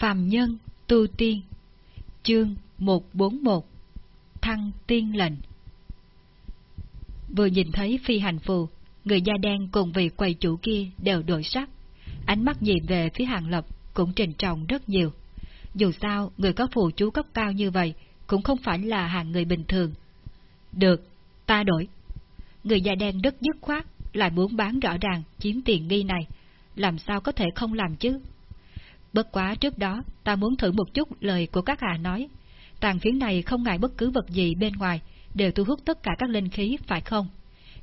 Phàm Nhân Tu Tiên Chương 141 Thăng Tiên Lệnh Vừa nhìn thấy phi hành phù, người da đen cùng vị quầy chủ kia đều đổi sắc. Ánh mắt nhìn về phía hàng lập cũng trình trọng rất nhiều. Dù sao, người có phù chú cấp cao như vậy cũng không phải là hàng người bình thường. Được, ta đổi. Người da đen rất dứt khoát, lại muốn bán rõ ràng chiếm tiền nghi này, làm sao có thể không làm chứ? Bất quá trước đó, ta muốn thử một chút lời của các hạ nói. Tàn phiến này không ngại bất cứ vật gì bên ngoài, đều thu hút tất cả các linh khí, phải không?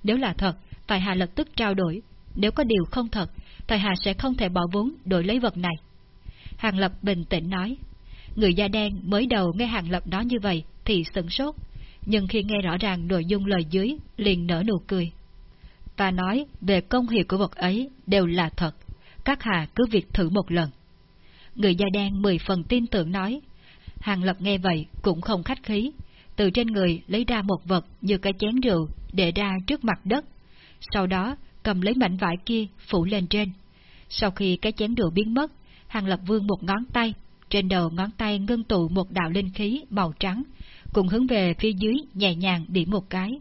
Nếu là thật, tại Hà lập tức trao đổi. Nếu có điều không thật, tại Hà sẽ không thể bỏ vốn đổi lấy vật này. Hàng Lập bình tĩnh nói. Người da đen mới đầu nghe Hàng Lập nói như vậy thì sửng sốt, nhưng khi nghe rõ ràng nội dung lời dưới, liền nở nụ cười. Ta nói về công hiệu của vật ấy đều là thật, các hạ cứ việc thử một lần. Người da đen mười phần tin tưởng nói. Hàng Lập nghe vậy cũng không khách khí, từ trên người lấy ra một vật như cái chén rượu để ra trước mặt đất. Sau đó cầm lấy mảnh vải kia phủ lên trên. Sau khi cái chén rượu biến mất, Hàng Lập vương một ngón tay, trên đầu ngón tay ngưng tụ một đạo linh khí màu trắng, cùng hướng về phía dưới nhẹ nhàng điểm một cái.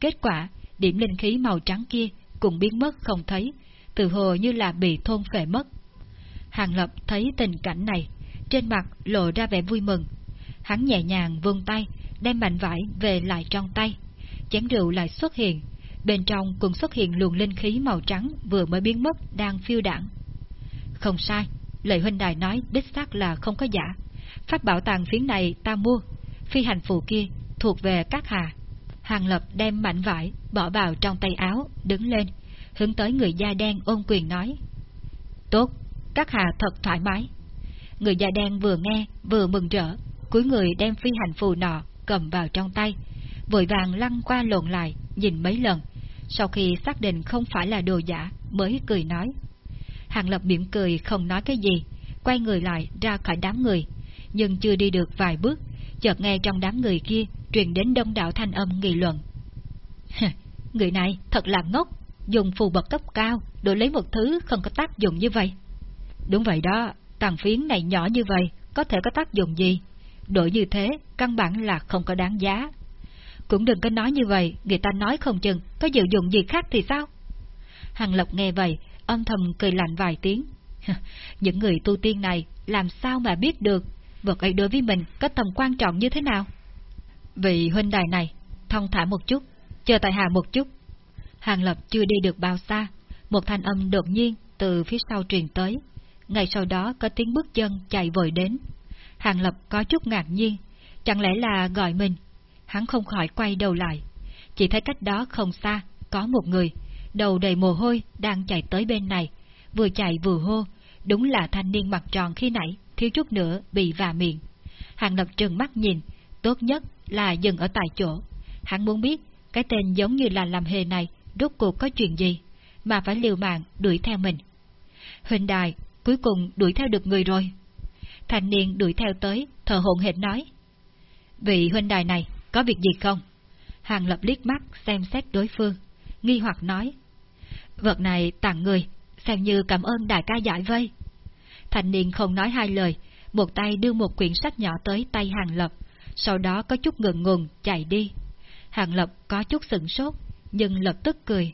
Kết quả, điểm linh khí màu trắng kia cũng biến mất không thấy, từ hồ như là bị thôn phệ mất. Hàng Lập thấy tình cảnh này, trên mặt lộ ra vẻ vui mừng. Hắn nhẹ nhàng vươn tay, đem mảnh vải về lại trong tay. Chén rượu lại xuất hiện, bên trong cũng xuất hiện luồng linh khí màu trắng vừa mới biến mất đang phiêu đảng. Không sai, lời huynh đài nói đích xác là không có giả. Pháp bảo tàng phiến này ta mua, phi hành phù kia thuộc về các hà. Hàng Lập đem mảnh vải bỏ vào trong tay áo, đứng lên, hướng tới người da đen ôn quyền nói. Tốt, các hạ thật thoải mái. Người da đen vừa nghe, vừa mừng rỡ, cuối người đem phi hành phù nọ cầm vào trong tay, vội vàng lăn qua lộn lại, nhìn mấy lần, sau khi xác định không phải là đồ giả, mới cười nói. Hàng Lập mỉm cười không nói cái gì, quay người lại ra khỏi đám người, nhưng chưa đi được vài bước, chợt nghe trong đám người kia truyền đến đông đảo thanh âm nghị luận. người này thật là ngốc, dùng phù bậc cấp cao đổi lấy một thứ không có tác dụng như vậy. Đúng vậy đó, tàn phiến này nhỏ như vậy, có thể có tác dụng gì? Đổi như thế, căn bản là không có đáng giá. Cũng đừng có nói như vậy, người ta nói không chừng, có dự dụng gì khác thì sao? Hàng Lộc nghe vậy, âm thầm cười lạnh vài tiếng. Những người tu tiên này làm sao mà biết được vật ấy đối với mình có tầm quan trọng như thế nào? Vị huynh đài này, thông thả một chút, chờ tại hạ một chút. Hàng Lập chưa đi được bao xa, một thanh âm đột nhiên từ phía sau truyền tới. Ngay sau đó có tiếng bước chân chạy vội đến. Hàng Lập có chút ngạc nhiên, chẳng lẽ là gọi mình? Hắn không khỏi quay đầu lại, chỉ thấy cách đó không xa, có một người, đầu đầy mồ hôi đang chạy tới bên này, vừa chạy vừa hô, đúng là thanh niên mặt tròn khi nãy, thiếu chút nữa bị và miệng. Hàng Lập trừng mắt nhìn, tốt nhất là dừng ở tại chỗ. Hắn muốn biết cái tên giống như là làm hề này rốt cuộc có chuyện gì, mà phải liều mạng đuổi theo mình. Huỳnh đài, cuối cùng đuổi theo được người rồi. Thành niên đuổi theo tới, thờ hồn hệt nói. Vị huynh đài này, có việc gì không? Hàng lập liếc mắt xem xét đối phương, nghi hoặc nói. Vật này tặng người, xem như cảm ơn đại ca giải vây. Thành niên không nói hai lời, một tay đưa một quyển sách nhỏ tới tay hàng lập, sau đó có chút ngừng ngùng chạy đi. Hàng lập có chút sửng sốt, nhưng lập tức cười.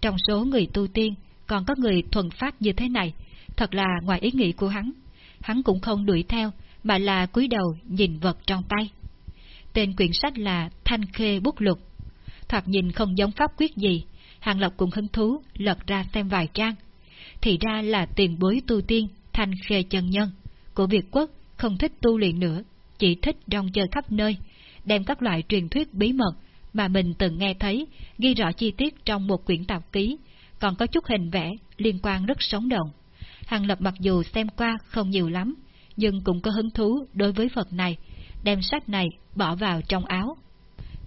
Trong số người tu tiên, còn có người thuần phát như thế này, thật là ngoài ý nghĩ của hắn. Hắn cũng không đuổi theo, mà là cúi đầu nhìn vật trong tay. Tên quyển sách là Thanh Khê Bút Lục. Thoạt nhìn không giống pháp quyết gì, Hàng Lộc cũng hứng thú lật ra xem vài trang. Thì ra là tiền bối tu tiên Thanh Khê Chân Nhân của Việt Quốc không thích tu luyện nữa, chỉ thích rong chơi khắp nơi, đem các loại truyền thuyết bí mật mà mình từng nghe thấy, ghi rõ chi tiết trong một quyển tạp ký, còn có chút hình vẽ liên quan rất sống động. Hàng Lập mặc dù xem qua không nhiều lắm, nhưng cũng có hứng thú đối với vật này, đem sách này bỏ vào trong áo.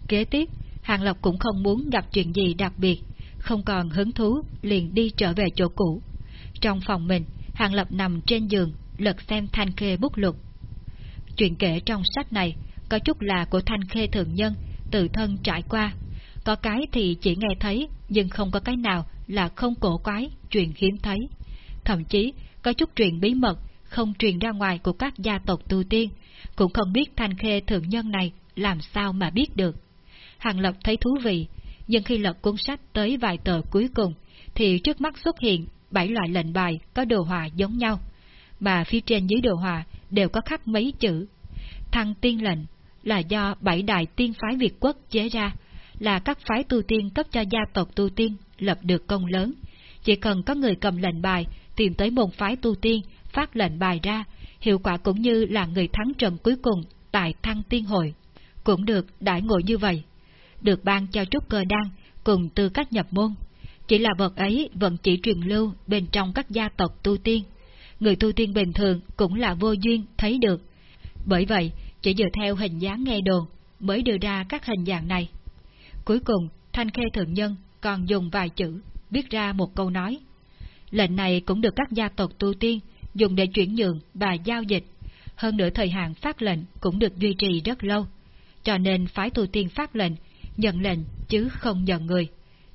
Kế tiếp, Hàng Lập cũng không muốn gặp chuyện gì đặc biệt, không còn hứng thú liền đi trở về chỗ cũ. Trong phòng mình, Hàng Lập nằm trên giường, lật xem thanh khê bút lục. Chuyện kể trong sách này có chút là của thanh khê thượng nhân, tự thân trải qua. Có cái thì chỉ nghe thấy, nhưng không có cái nào là không cổ quái, chuyện hiếm thấy. Thậm chí, có chút chuyện bí mật, không truyền ra ngoài của các gia tộc tu tiên, cũng không biết thanh khê thượng nhân này làm sao mà biết được. Hàng Lập thấy thú vị, nhưng khi lật cuốn sách tới vài tờ cuối cùng, thì trước mắt xuất hiện bảy loại lệnh bài có đồ họa giống nhau, mà phía trên dưới đồ họa đều có khắc mấy chữ. Thăng tiên lệnh là do bảy đại tiên phái Việt quốc chế ra, là các phái tu tiên cấp cho gia tộc tu tiên lập được công lớn. Chỉ cần có người cầm lệnh bài tìm tới môn phái tu tiên, phát lệnh bài ra, hiệu quả cũng như là người thắng trận cuối cùng tại thăng tiên hội. Cũng được đại ngộ như vậy. Được ban cho trúc cơ đan cùng tư cách nhập môn. Chỉ là vật ấy vẫn chỉ truyền lưu bên trong các gia tộc tu tiên. Người tu tiên bình thường cũng là vô duyên thấy được. Bởi vậy, chỉ dựa theo hình dáng nghe đồn mới đưa ra các hình dạng này. Cuối cùng, Thanh Khê Thượng Nhân còn dùng vài chữ, viết ra một câu nói. Lệnh này cũng được các gia tộc tu tiên dùng để chuyển nhượng và giao dịch. Hơn nữa thời hạn phát lệnh cũng được duy trì rất lâu. Cho nên phái tu tiên phát lệnh, nhận lệnh chứ không nhận người.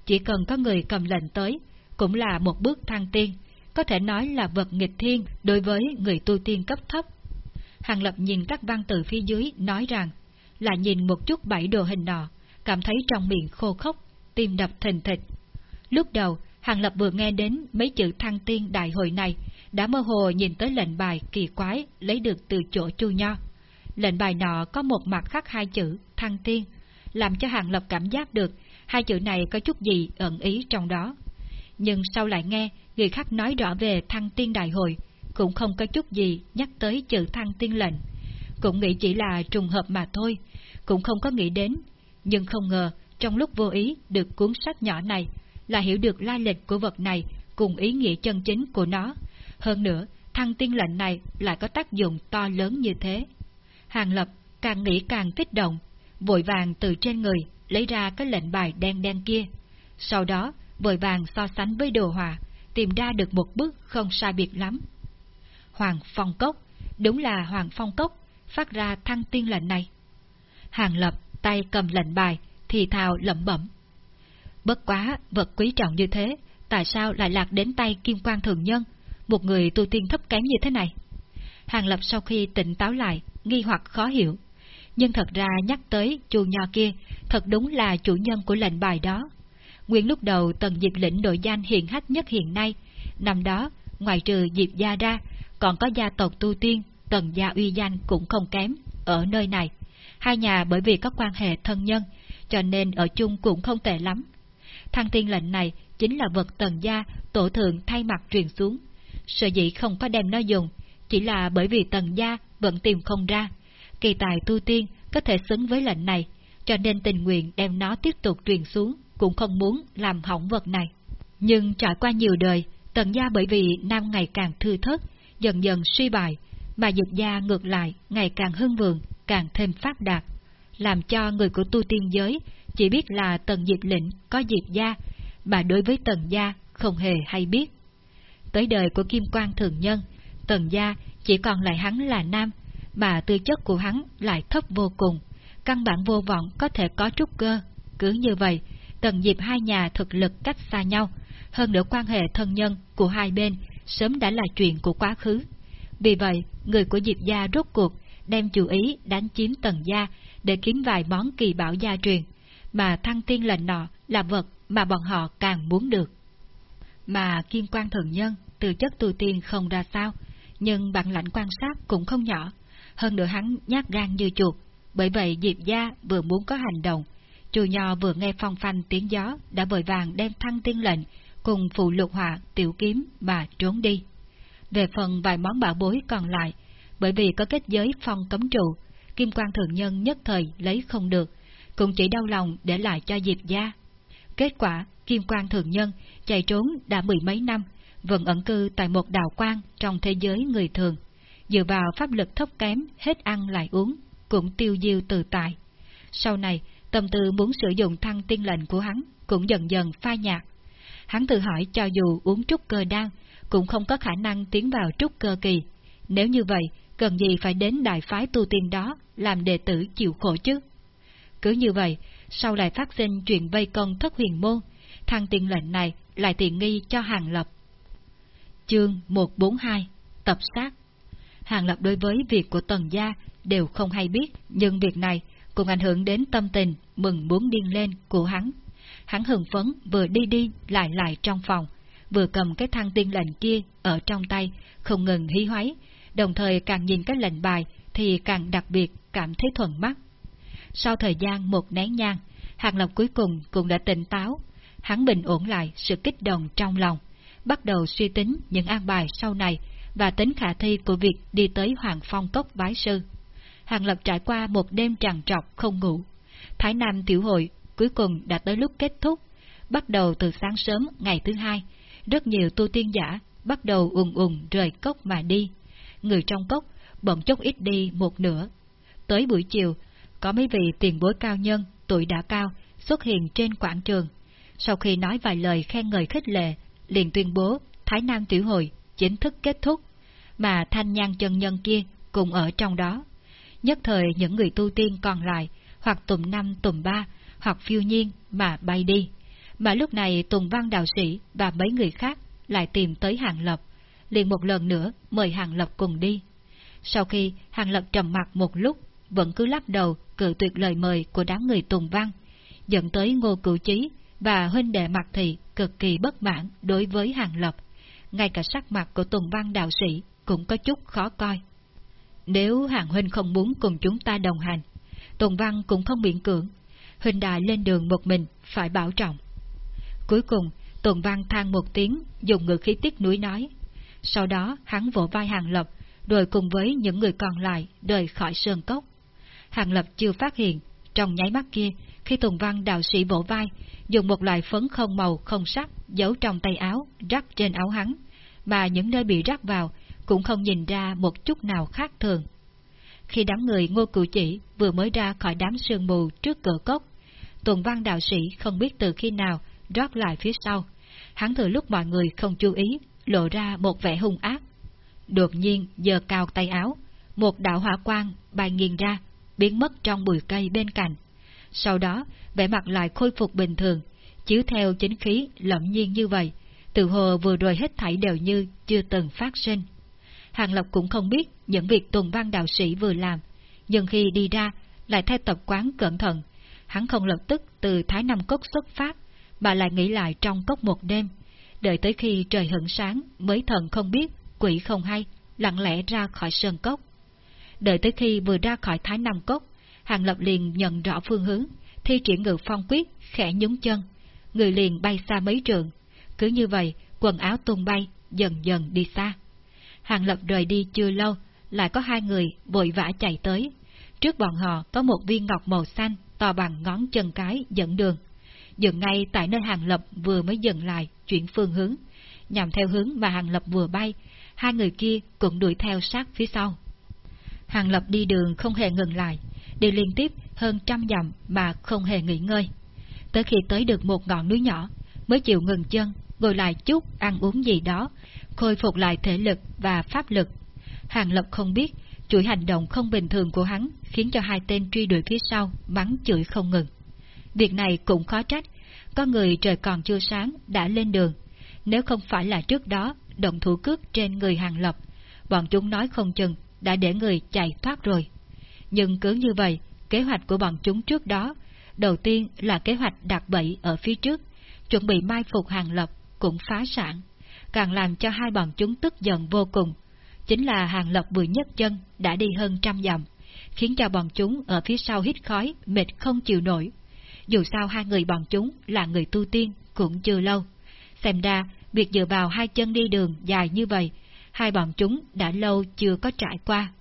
Chỉ cần có người cầm lệnh tới, cũng là một bước thăng tiên, có thể nói là vật nghịch thiên đối với người tu tiên cấp thấp. Hàng Lập nhìn các văn từ phía dưới nói rằng, là nhìn một chút bảy đồ hình nọ, cảm thấy trong miệng khô khốc, tim đập thình thịch. Lúc đầu, Hàng Lập vừa nghe đến mấy chữ thăng tiên đại hội này, đã mơ hồ nhìn tới lệnh bài kỳ quái lấy được từ chỗ chu nho. Lệnh bài nọ có một mặt khắc hai chữ thăng tiên, làm cho Hàng Lập cảm giác được hai chữ này có chút gì ẩn ý trong đó. Nhưng sau lại nghe người khác nói rõ về thăng tiên đại hội, cũng không có chút gì nhắc tới chữ thăng tiên lệnh. Cũng nghĩ chỉ là trùng hợp mà thôi, cũng không có nghĩ đến. Nhưng không ngờ, trong lúc vô ý được cuốn sách nhỏ này, là hiểu được lai lịch của vật này cùng ý nghĩa chân chính của nó. Hơn nữa, thăng tiên lệnh này lại có tác dụng to lớn như thế. Hàng Lập càng nghĩ càng kích động, vội vàng từ trên người lấy ra cái lệnh bài đen đen kia. Sau đó, vội vàng so sánh với đồ họa, tìm ra được một bức không sai biệt lắm. Hoàng Phong Cốc, đúng là Hoàng Phong Cốc, phát ra thăng tiên lệnh này. Hàng Lập tay cầm lệnh bài, thì thào lẩm bẩm. Bất quá, vật quý trọng như thế, tại sao lại lạc đến tay Kim Quan Thường Nhân, một người tu tiên thấp kém như thế này? Hàng Lập sau khi tỉnh táo lại, nghi hoặc khó hiểu. Nhưng thật ra nhắc tới chu nho kia, thật đúng là chủ nhân của lệnh bài đó. Nguyên lúc đầu tần diệp lĩnh đội danh hiện hách nhất hiện nay, năm đó, ngoài trừ diệp gia ra, còn có gia tộc tu tiên, tần gia uy danh cũng không kém, ở nơi này. Hai nhà bởi vì có quan hệ thân nhân, cho nên ở chung cũng không tệ lắm. Thăng thiên lệnh này chính là vật tần gia tổ thượng thay mặt truyền xuống. Sở dĩ không có đem nó dùng, chỉ là bởi vì tần gia vẫn tìm không ra. Kỳ tài tu tiên có thể xứng với lệnh này, cho nên tình nguyện đem nó tiếp tục truyền xuống, cũng không muốn làm hỏng vật này. Nhưng trải qua nhiều đời, tần gia bởi vì nam ngày càng thư thất, dần dần suy bại, mà dịch gia ngược lại ngày càng hưng vượng, càng thêm phát đạt, làm cho người của tu tiên giới chỉ biết là tần diệp lĩnh có diệp gia, mà đối với tần gia không hề hay biết. Tới đời của Kim Quang Thường Nhân, tần gia chỉ còn lại hắn là nam, mà tư chất của hắn lại thấp vô cùng, căn bản vô vọng có thể có trúc cơ. Cứ như vậy, tần diệp hai nhà thực lực cách xa nhau, hơn nữa quan hệ thân nhân của hai bên sớm đã là chuyện của quá khứ. Vì vậy, người của Diệp gia rốt cuộc đem chủ ý đánh chiếm tần gia để kiếm vài món kỳ bảo gia truyền, mà thăng tiên lệnh nọ là vật mà bọn họ càng muốn được. Mà kim quan thượng nhân, từ chất tu tiên không ra sao, nhưng bản lãnh quan sát cũng không nhỏ, hơn nữa hắn nhát gan như chuột, bởi vậy Diệp Gia vừa muốn có hành động, chùa nho vừa nghe phong phanh tiếng gió đã vội vàng đem thăng tiên lệnh cùng phụ lục họa tiểu kiếm mà trốn đi. Về phần vài món bảo bối còn lại, bởi vì có kết giới phong cấm trụ, Kim Quan Thượng Nhân nhất thời lấy không được, cũng chỉ đau lòng để lại cho Diệp gia. Kết quả, Kim Quan Thượng Nhân chạy trốn đã mười mấy năm, vẫn ẩn cư tại một đào quan trong thế giới người thường, dựa vào pháp lực thấp kém, hết ăn lại uống, cũng tiêu diêu từ tại. Sau này, tâm tư muốn sử dụng thăng tiên lệnh của hắn cũng dần dần phai nhạt. Hắn tự hỏi cho dù uống trúc cơ đan, cũng không có khả năng tiến vào trúc cơ kỳ. Nếu như vậy, cần gì phải đến đại phái tu tiên đó làm đệ tử chịu khổ chứ? Cứ như vậy, sau lại phát sinh chuyện vây công thất huyền môn, thằng tiền lệnh này lại tiện nghi cho hàng lập. Chương 142 Tập sát Hàng Lập đối với việc của Tần Gia đều không hay biết, nhưng việc này cũng ảnh hưởng đến tâm tình mừng muốn điên lên của hắn. Hắn hừng phấn vừa đi đi lại lại trong phòng, vừa cầm cái thang tiên lệnh kia ở trong tay, không ngừng hí hoáy, đồng thời càng nhìn cái lệnh bài thì càng đặc biệt cảm thấy thuận mắt. Sau thời gian một nén nhang, Hàng Lập cuối cùng cũng đã tỉnh táo, hắn bình ổn lại sự kích động trong lòng, bắt đầu suy tính những an bài sau này và tính khả thi của việc đi tới Hoàng Phong Cốc bái sư. Hàng Lập trải qua một đêm trằn trọc không ngủ. Thái Nam tiểu hội cuối cùng đã tới lúc kết thúc, bắt đầu từ sáng sớm ngày thứ hai, rất nhiều tu tiên giả bắt đầu ùn ùn rời cốc mà đi. Người trong cốc bỗng chốc ít đi một nửa. Tới buổi chiều, có mấy vị tiền bối cao nhân, tuổi đã cao, xuất hiện trên quảng trường. Sau khi nói vài lời khen ngợi khích lệ, liền tuyên bố Thái Nam Tiểu Hội chính thức kết thúc, mà thanh nhan chân nhân kia cũng ở trong đó. Nhất thời những người tu tiên còn lại, hoặc tùm năm tùm ba, hoặc phiêu nhiên mà bay đi. Mà lúc này Tùng Văn Đạo Sĩ và mấy người khác lại tìm tới Hàng Lập, liền một lần nữa mời Hàng Lập cùng đi. Sau khi Hàng Lập trầm mặt một lúc, vẫn cứ lắc đầu cự tuyệt lời mời của đám người Tùng Văn, dẫn tới Ngô Cửu Chí và huynh đệ mặt thị cực kỳ bất mãn đối với Hàng Lập. Ngay cả sắc mặt của Tùng Văn đạo sĩ cũng có chút khó coi. Nếu Hàng Huynh không muốn cùng chúng ta đồng hành, Tùng Văn cũng không miễn cưỡng, Huynh đã lên đường một mình phải bảo trọng. Cuối cùng, Tùng Văn than một tiếng, dùng ngữ khí tiếc núi nói. Sau đó hắn vỗ vai Hàng Lập, rồi cùng với những người còn lại rời khỏi sơn cốc. Hàng Lập chưa phát hiện, trong nháy mắt kia, khi Tùng Văn đạo sĩ bổ vai, dùng một loại phấn không màu không sắc giấu trong tay áo, rắc trên áo hắn, mà những nơi bị rắc vào cũng không nhìn ra một chút nào khác thường. Khi đám người ngô cửu chỉ vừa mới ra khỏi đám sương mù trước cửa cốc, Tùng Văn đạo sĩ không biết từ khi nào rót lại phía sau. Hắn thừa lúc mọi người không chú ý, lộ ra một vẻ hung ác. Đột nhiên giờ cao tay áo, một đạo hỏa quang bay nghiêng ra, biến mất trong bụi cây bên cạnh. Sau đó, vẻ mặt lại khôi phục bình thường, chiếu theo chính khí lẫm nhiên như vậy, từ hồ vừa rồi hết thảy đều như chưa từng phát sinh. Hàng Lộc cũng không biết những việc Tùng Văn đạo sĩ vừa làm, nhưng khi đi ra, lại theo tập quán cẩn thận. Hắn không lập tức từ Thái Nam Cốc xuất phát, mà lại nghĩ lại trong cốc một đêm, đợi tới khi trời hửng sáng mới thần không biết, quỷ không hay, lặng lẽ ra khỏi sơn cốc. Đợi tới khi vừa ra khỏi Thái Nam Cốc, Hàng Lập liền nhận rõ phương hướng, thi triển ngự phong quyết, khẽ nhúng chân, người liền bay xa mấy trường. Cứ như vậy, quần áo tung bay, dần dần đi xa. Hàng Lập rời đi chưa lâu, lại có hai người vội vã chạy tới. Trước bọn họ có một viên ngọc màu xanh to bằng ngón chân cái dẫn đường. Dừng ngay tại nơi Hàng Lập vừa mới dừng lại, chuyển phương hướng. Nhằm theo hướng mà Hàng Lập vừa bay, hai người kia cũng đuổi theo sát phía sau. Hàng Lập đi đường không hề ngừng lại, đi liên tiếp hơn trăm dặm mà không hề nghỉ ngơi. Tới khi tới được một ngọn núi nhỏ, mới chịu ngừng chân, ngồi lại chút ăn uống gì đó, khôi phục lại thể lực và pháp lực. Hàng Lập không biết, chuỗi hành động không bình thường của hắn khiến cho hai tên truy đuổi phía sau bắn chửi không ngừng. Việc này cũng khó trách, có người trời còn chưa sáng đã lên đường. Nếu không phải là trước đó động thủ cướp trên người Hàng Lập, bọn chúng nói không chừng đã để người chạy thoát rồi. Nhưng cứ như vậy, kế hoạch của bọn chúng trước đó, đầu tiên là kế hoạch đặt bẫy ở phía trước, chuẩn bị mai phục Hàng Lập cũng phá sản càng làm cho hai bọn chúng tức giận vô cùng. Chính là Hàng Lập vừa nhấc chân đã đi hơn trăm dặm, khiến cho bọn chúng ở phía sau hít khói, mệt không chịu nổi. Dù sao hai người bọn chúng là người tu tiên cũng chưa lâu. Xem ra, việc dựa vào hai chân đi đường dài như vậy, hai bọn chúng đã lâu chưa có trải qua.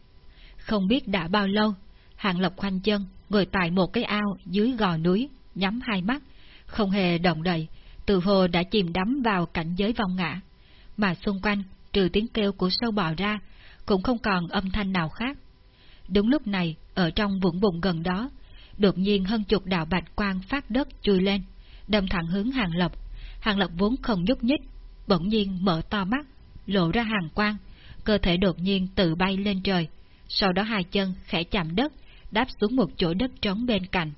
Không biết đã bao lâu, Hàng Lập khoanh chân, ngồi tại một cái ao dưới gò núi, nhắm hai mắt, không hề động đậy, từ hồ đã chìm đắm vào cảnh giới vong ngã mà xung quanh, trừ tiếng kêu của sâu bò ra, cũng không còn âm thanh nào khác. Đúng lúc này, ở trong vũng bụng gần đó, đột nhiên hơn chục đạo bạch quang phát đất chui lên, đâm thẳng hướng hàng lập. Hàng lập vốn không nhúc nhích, bỗng nhiên mở to mắt, lộ ra hàng quang, cơ thể đột nhiên tự bay lên trời, sau đó hai chân khẽ chạm đất, đáp xuống một chỗ đất trống bên cạnh.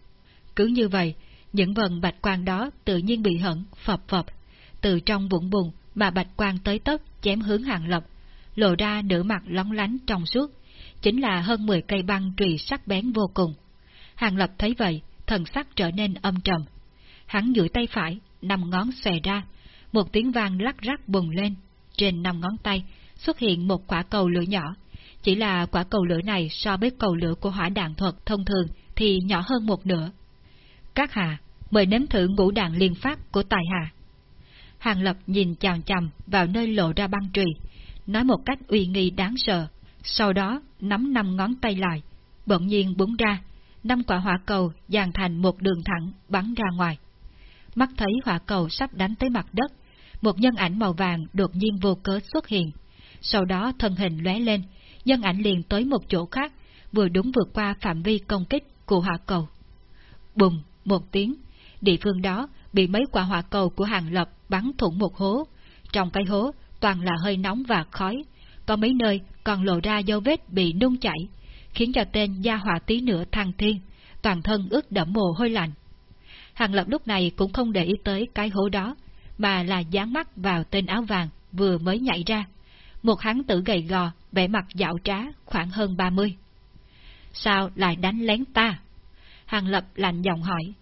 Cứ như vậy, những vần bạch quang đó tự nhiên bị hận, phập phập, từ trong vũng bùn mà bạch quang tới tấp chém hướng hàng lập, lộ ra nửa mặt lóng lánh trong suốt, chính là hơn 10 cây băng trùy sắc bén vô cùng. Hàng Lập thấy vậy, thần sắc trở nên âm trầm. Hắn duỗi tay phải, năm ngón xòe ra, một tiếng vang lắc rắc bùng lên. Trên năm ngón tay xuất hiện một quả cầu lửa nhỏ, chỉ là quả cầu lửa này so với cầu lửa của hỏa đạn thuật thông thường thì nhỏ hơn một nửa. Các hạ, mời nếm thử ngũ đạn liên phát của tài hạ. Hàng Lập nhìn chằm chằm vào nơi lộ ra băng trùy, nói một cách uy nghi đáng sợ, sau đó nắm năm ngón tay lại, bỗng nhiên búng ra, năm quả hỏa cầu dàn thành một đường thẳng bắn ra ngoài. Mắt thấy hỏa cầu sắp đánh tới mặt đất, một nhân ảnh màu vàng đột nhiên vô cớ xuất hiện. Sau đó thân hình lóe lên, nhân ảnh liền tới một chỗ khác, vừa đúng vượt qua phạm vi công kích của hỏa cầu. Bùng, một tiếng, địa phương đó bị mấy quả hỏa cầu của hàng lập bắn thủng một hố. Trong cái hố toàn là hơi nóng và khói, có mấy nơi còn lộ ra dấu vết bị nung chảy, khiến cho tên gia hỏa tí nữa thăng thiên, toàn thân ướt đẫm mồ hôi lạnh. Hàng Lập lúc này cũng không để ý tới cái hố đó, mà là dán mắt vào tên áo vàng vừa mới nhảy ra. Một hắn tử gầy gò, vẻ mặt dạo trá, khoảng hơn 30. Sao lại đánh lén ta? Hàng Lập lạnh giọng hỏi.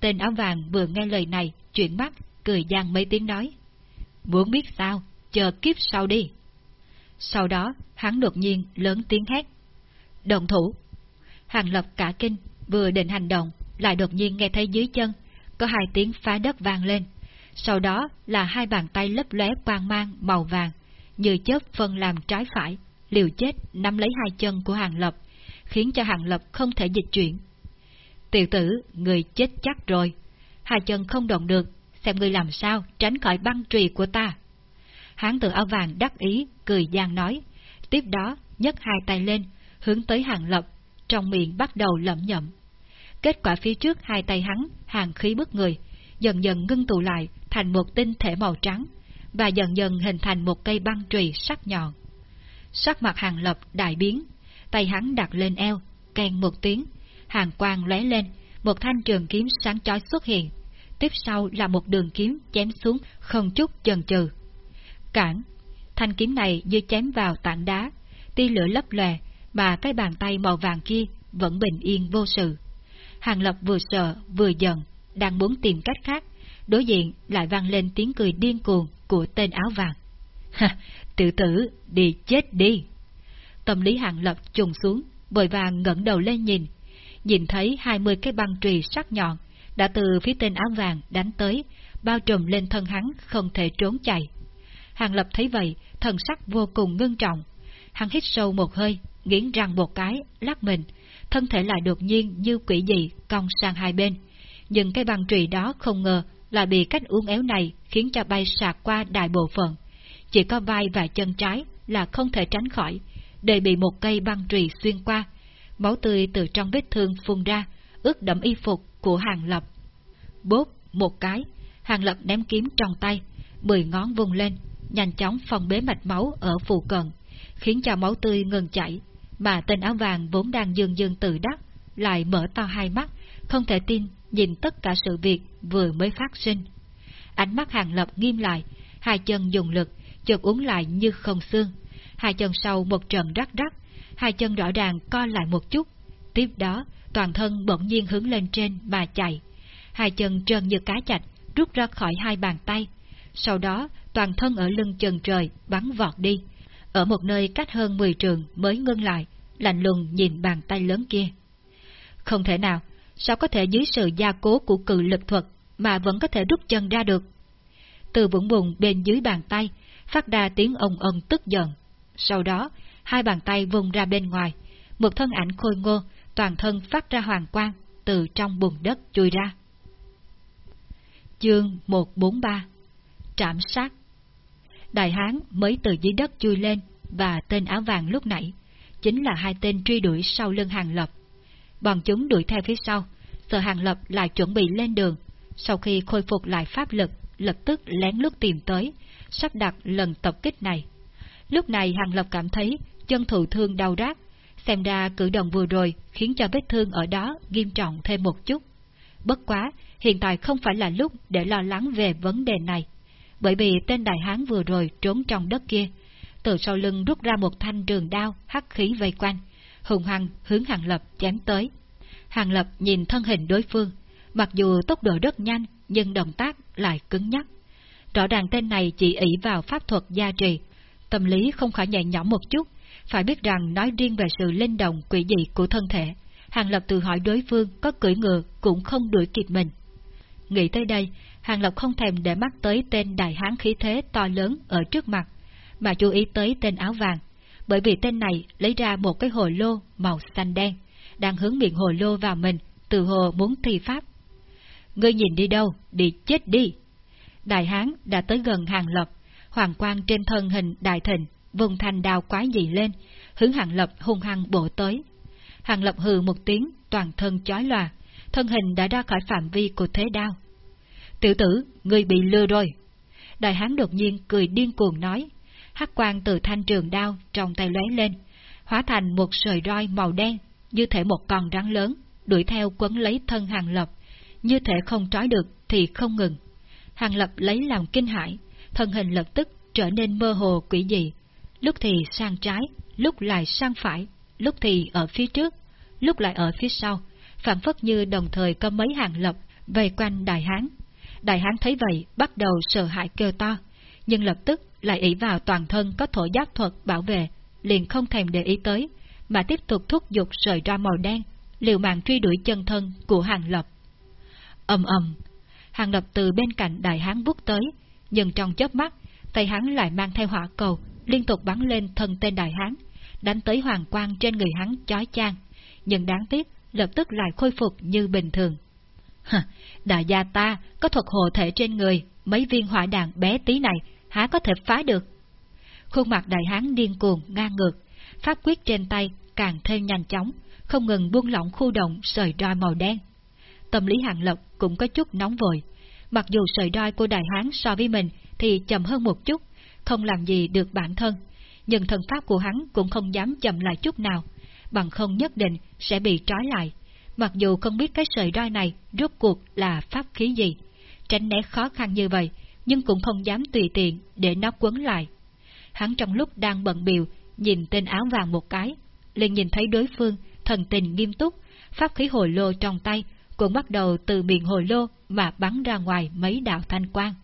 Tên áo vàng vừa nghe lời này, chuyển mắt, cười gian mấy tiếng nói. Muốn biết sao, chờ kiếp sau đi. Sau đó, hắn đột nhiên lớn tiếng hét. Động thủ. Hàng Lập cả kinh, vừa định hành động, lại đột nhiên nghe thấy dưới chân, có hai tiếng phá đất vang lên. Sau đó là hai bàn tay lấp lóe quang mang màu vàng, như chớp phân làm trái phải, liều chết nắm lấy hai chân của Hàng Lập, khiến cho Hàng Lập không thể dịch chuyển. Tiểu tử, người chết chắc rồi. Hai chân không động được, xem người làm sao tránh khỏi băng trùy của ta. Hán tử áo vàng đắc ý, cười gian nói, tiếp đó nhấc hai tay lên, hướng tới Hàng Lập, trong miệng bắt đầu lẩm nhẩm. Kết quả phía trước hai tay hắn, hàng khí bức người, dần dần ngưng tụ lại thành một tinh thể màu trắng, và dần dần hình thành một cây băng trùy sắc nhọn. Sắc mặt hàng lập đại biến, tay hắn đặt lên eo, kèn một tiếng, hàng quang lóe lên, một thanh trường kiếm sáng chói xuất hiện, tiếp sau là một đường kiếm chém xuống không chút chần chừ. Cản, thanh kiếm này như chém vào tảng đá, tia lửa lấp lè, mà cái bàn tay màu vàng kia vẫn bình yên vô sự. Hàng Lập vừa sợ vừa giận, đang muốn tìm cách khác, đối diện lại vang lên tiếng cười điên cuồng của tên áo vàng. Ha, tự tử, đi chết đi. Tâm lý hạng Lập trùng xuống, vội vàng ngẩng đầu lên nhìn, nhìn thấy hai mươi cái băng trùy sắc nhọn đã từ phía tên áo vàng đánh tới, bao trùm lên thân hắn không thể trốn chạy. Hàng Lập thấy vậy, thần sắc vô cùng ngưng trọng. Hắn hít sâu một hơi, nghiến răng một cái, lắc mình, thân thể lại đột nhiên như quỷ dị cong sang hai bên. Nhưng cái băng trùy đó không ngờ là bị cách uốn éo này khiến cho bay sạc qua đại bộ phận. Chỉ có vai và chân trái là không thể tránh khỏi, để bị một cây băng trùy xuyên qua. Máu tươi từ trong vết thương phun ra, ướt đẫm y phục của Hàng Lập. Bốp, một cái, Hàng Lập ném kiếm trong tay, mười ngón vung lên, nhanh chóng phòng bế mạch máu ở phù cận, khiến cho máu tươi ngừng chảy, mà tên áo vàng vốn đang dương dương tự đắc, lại mở to hai mắt, không thể tin nhìn tất cả sự việc vừa mới phát sinh. Ánh mắt hàng lập nghiêm lại, hai chân dùng lực, chợt uống lại như không xương. Hai chân sau một trận rắc rắc, hai chân rõ ràng co lại một chút. Tiếp đó, toàn thân bỗng nhiên hướng lên trên mà chạy. Hai chân trơn như cá chạch, rút ra khỏi hai bàn tay. Sau đó, toàn thân ở lưng chân trời bắn vọt đi. Ở một nơi cách hơn 10 trường mới ngưng lại, lạnh lùng nhìn bàn tay lớn kia. Không thể nào, sao có thể dưới sự gia cố của cự lực thuật mà vẫn có thể rút chân ra được? Từ vũng bùn bên dưới bàn tay, phát ra tiếng ông ân tức giận. Sau đó, hai bàn tay vùng ra bên ngoài, một thân ảnh khôi ngô, toàn thân phát ra hoàng quang, từ trong bùn đất chui ra. Chương 143 Trạm sát Đại Hán mới từ dưới đất chui lên, và tên áo vàng lúc nãy, chính là hai tên truy đuổi sau lưng hàng lập. Bọn chúng đuổi theo phía sau, sợ hàng lập lại chuẩn bị lên đường, sau khi khôi phục lại pháp lực, lập tức lén lút tìm tới, sắp đặt lần tập kích này. Lúc này hàng lập cảm thấy chân thụ thương đau rát, xem ra cử động vừa rồi khiến cho vết thương ở đó nghiêm trọng thêm một chút. Bất quá, hiện tại không phải là lúc để lo lắng về vấn đề này, bởi vì tên đại hán vừa rồi trốn trong đất kia, từ sau lưng rút ra một thanh trường đao, hắc khí vây quanh, hùng hăng hướng Hàng Lập chém tới. Hàng Lập nhìn thân hình đối phương, mặc dù tốc độ rất nhanh, nhưng động tác lại cứng nhắc. Rõ ràng tên này chỉ ỷ vào pháp thuật gia trì, tâm lý không khỏi nhẹ nhõm một chút, phải biết rằng nói riêng về sự linh động quỷ dị của thân thể, Hàng Lập tự hỏi đối phương có cưỡi ngựa cũng không đuổi kịp mình. Nghĩ tới đây, Hàng Lập không thèm để mắt tới tên đại hán khí thế to lớn ở trước mặt, mà chú ý tới tên áo vàng, bởi vì tên này lấy ra một cái hồ lô màu xanh đen, đang hướng miệng hồ lô vào mình, từ hồ muốn thi pháp. Ngươi nhìn đi đâu, đi chết đi! Đại hán đã tới gần Hàng Lập, hoàng quang trên thân hình đại thịnh, vùng thành đào quái dị lên, hướng Hàng Lập hung hăng bổ tới. Hàng Lập hừ một tiếng, toàn thân chói lòa, thân hình đã ra khỏi phạm vi của thế đao. Tiểu tử, ngươi bị lừa rồi. Đại hán đột nhiên cười điên cuồng nói, hắc quang từ thanh trường đao trong tay lóe lên, hóa thành một sợi roi màu đen, như thể một con rắn lớn, đuổi theo quấn lấy thân Hàng Lập, như thể không trói được thì không ngừng. Hàng Lập lấy làm kinh hãi, thân hình lập tức trở nên mơ hồ quỷ dị, lúc thì sang trái, lúc lại sang phải, lúc thì ở phía trước, lúc lại ở phía sau, phản phất như đồng thời có mấy hàng lập vây quanh đại hán. Đại hán thấy vậy bắt đầu sợ hãi kêu to, nhưng lập tức lại ỷ vào toàn thân có thổ giác thuật bảo vệ, liền không thèm để ý tới, mà tiếp tục thúc giục sợi ra màu đen, liều mạng truy đuổi chân thân của hàng lập. ầm ầm, hàng lập từ bên cạnh đại hán bước tới, nhưng trong chớp mắt, tay hắn lại mang theo hỏa cầu, liên tục bắn lên thân tên đại hán, đánh tới hoàng quang trên người hắn chói chang, nhưng đáng tiếc lập tức lại khôi phục như bình thường. Hả, đại gia ta có thuật hộ thể trên người, mấy viên hỏa đạn bé tí này, há có thể phá được. Khuôn mặt đại hán điên cuồng, ngang ngược, pháp quyết trên tay càng thêm nhanh chóng, không ngừng buông lỏng khu động sợi roi màu đen. Tâm lý hàng lộc cũng có chút nóng vội, mặc dù sợi roi của đại hán so với mình thì chậm hơn một chút, không làm gì được bản thân, nhưng thần pháp của hắn cũng không dám chậm lại chút nào, bằng không nhất định sẽ bị trói lại, mặc dù không biết cái sợi roi này rốt cuộc là pháp khí gì. Tránh né khó khăn như vậy, nhưng cũng không dám tùy tiện để nó quấn lại. Hắn trong lúc đang bận biểu, nhìn tên áo vàng một cái, liền nhìn thấy đối phương, thần tình nghiêm túc, pháp khí hồi lô trong tay, cũng bắt đầu từ miệng hồi lô mà bắn ra ngoài mấy đạo thanh quang.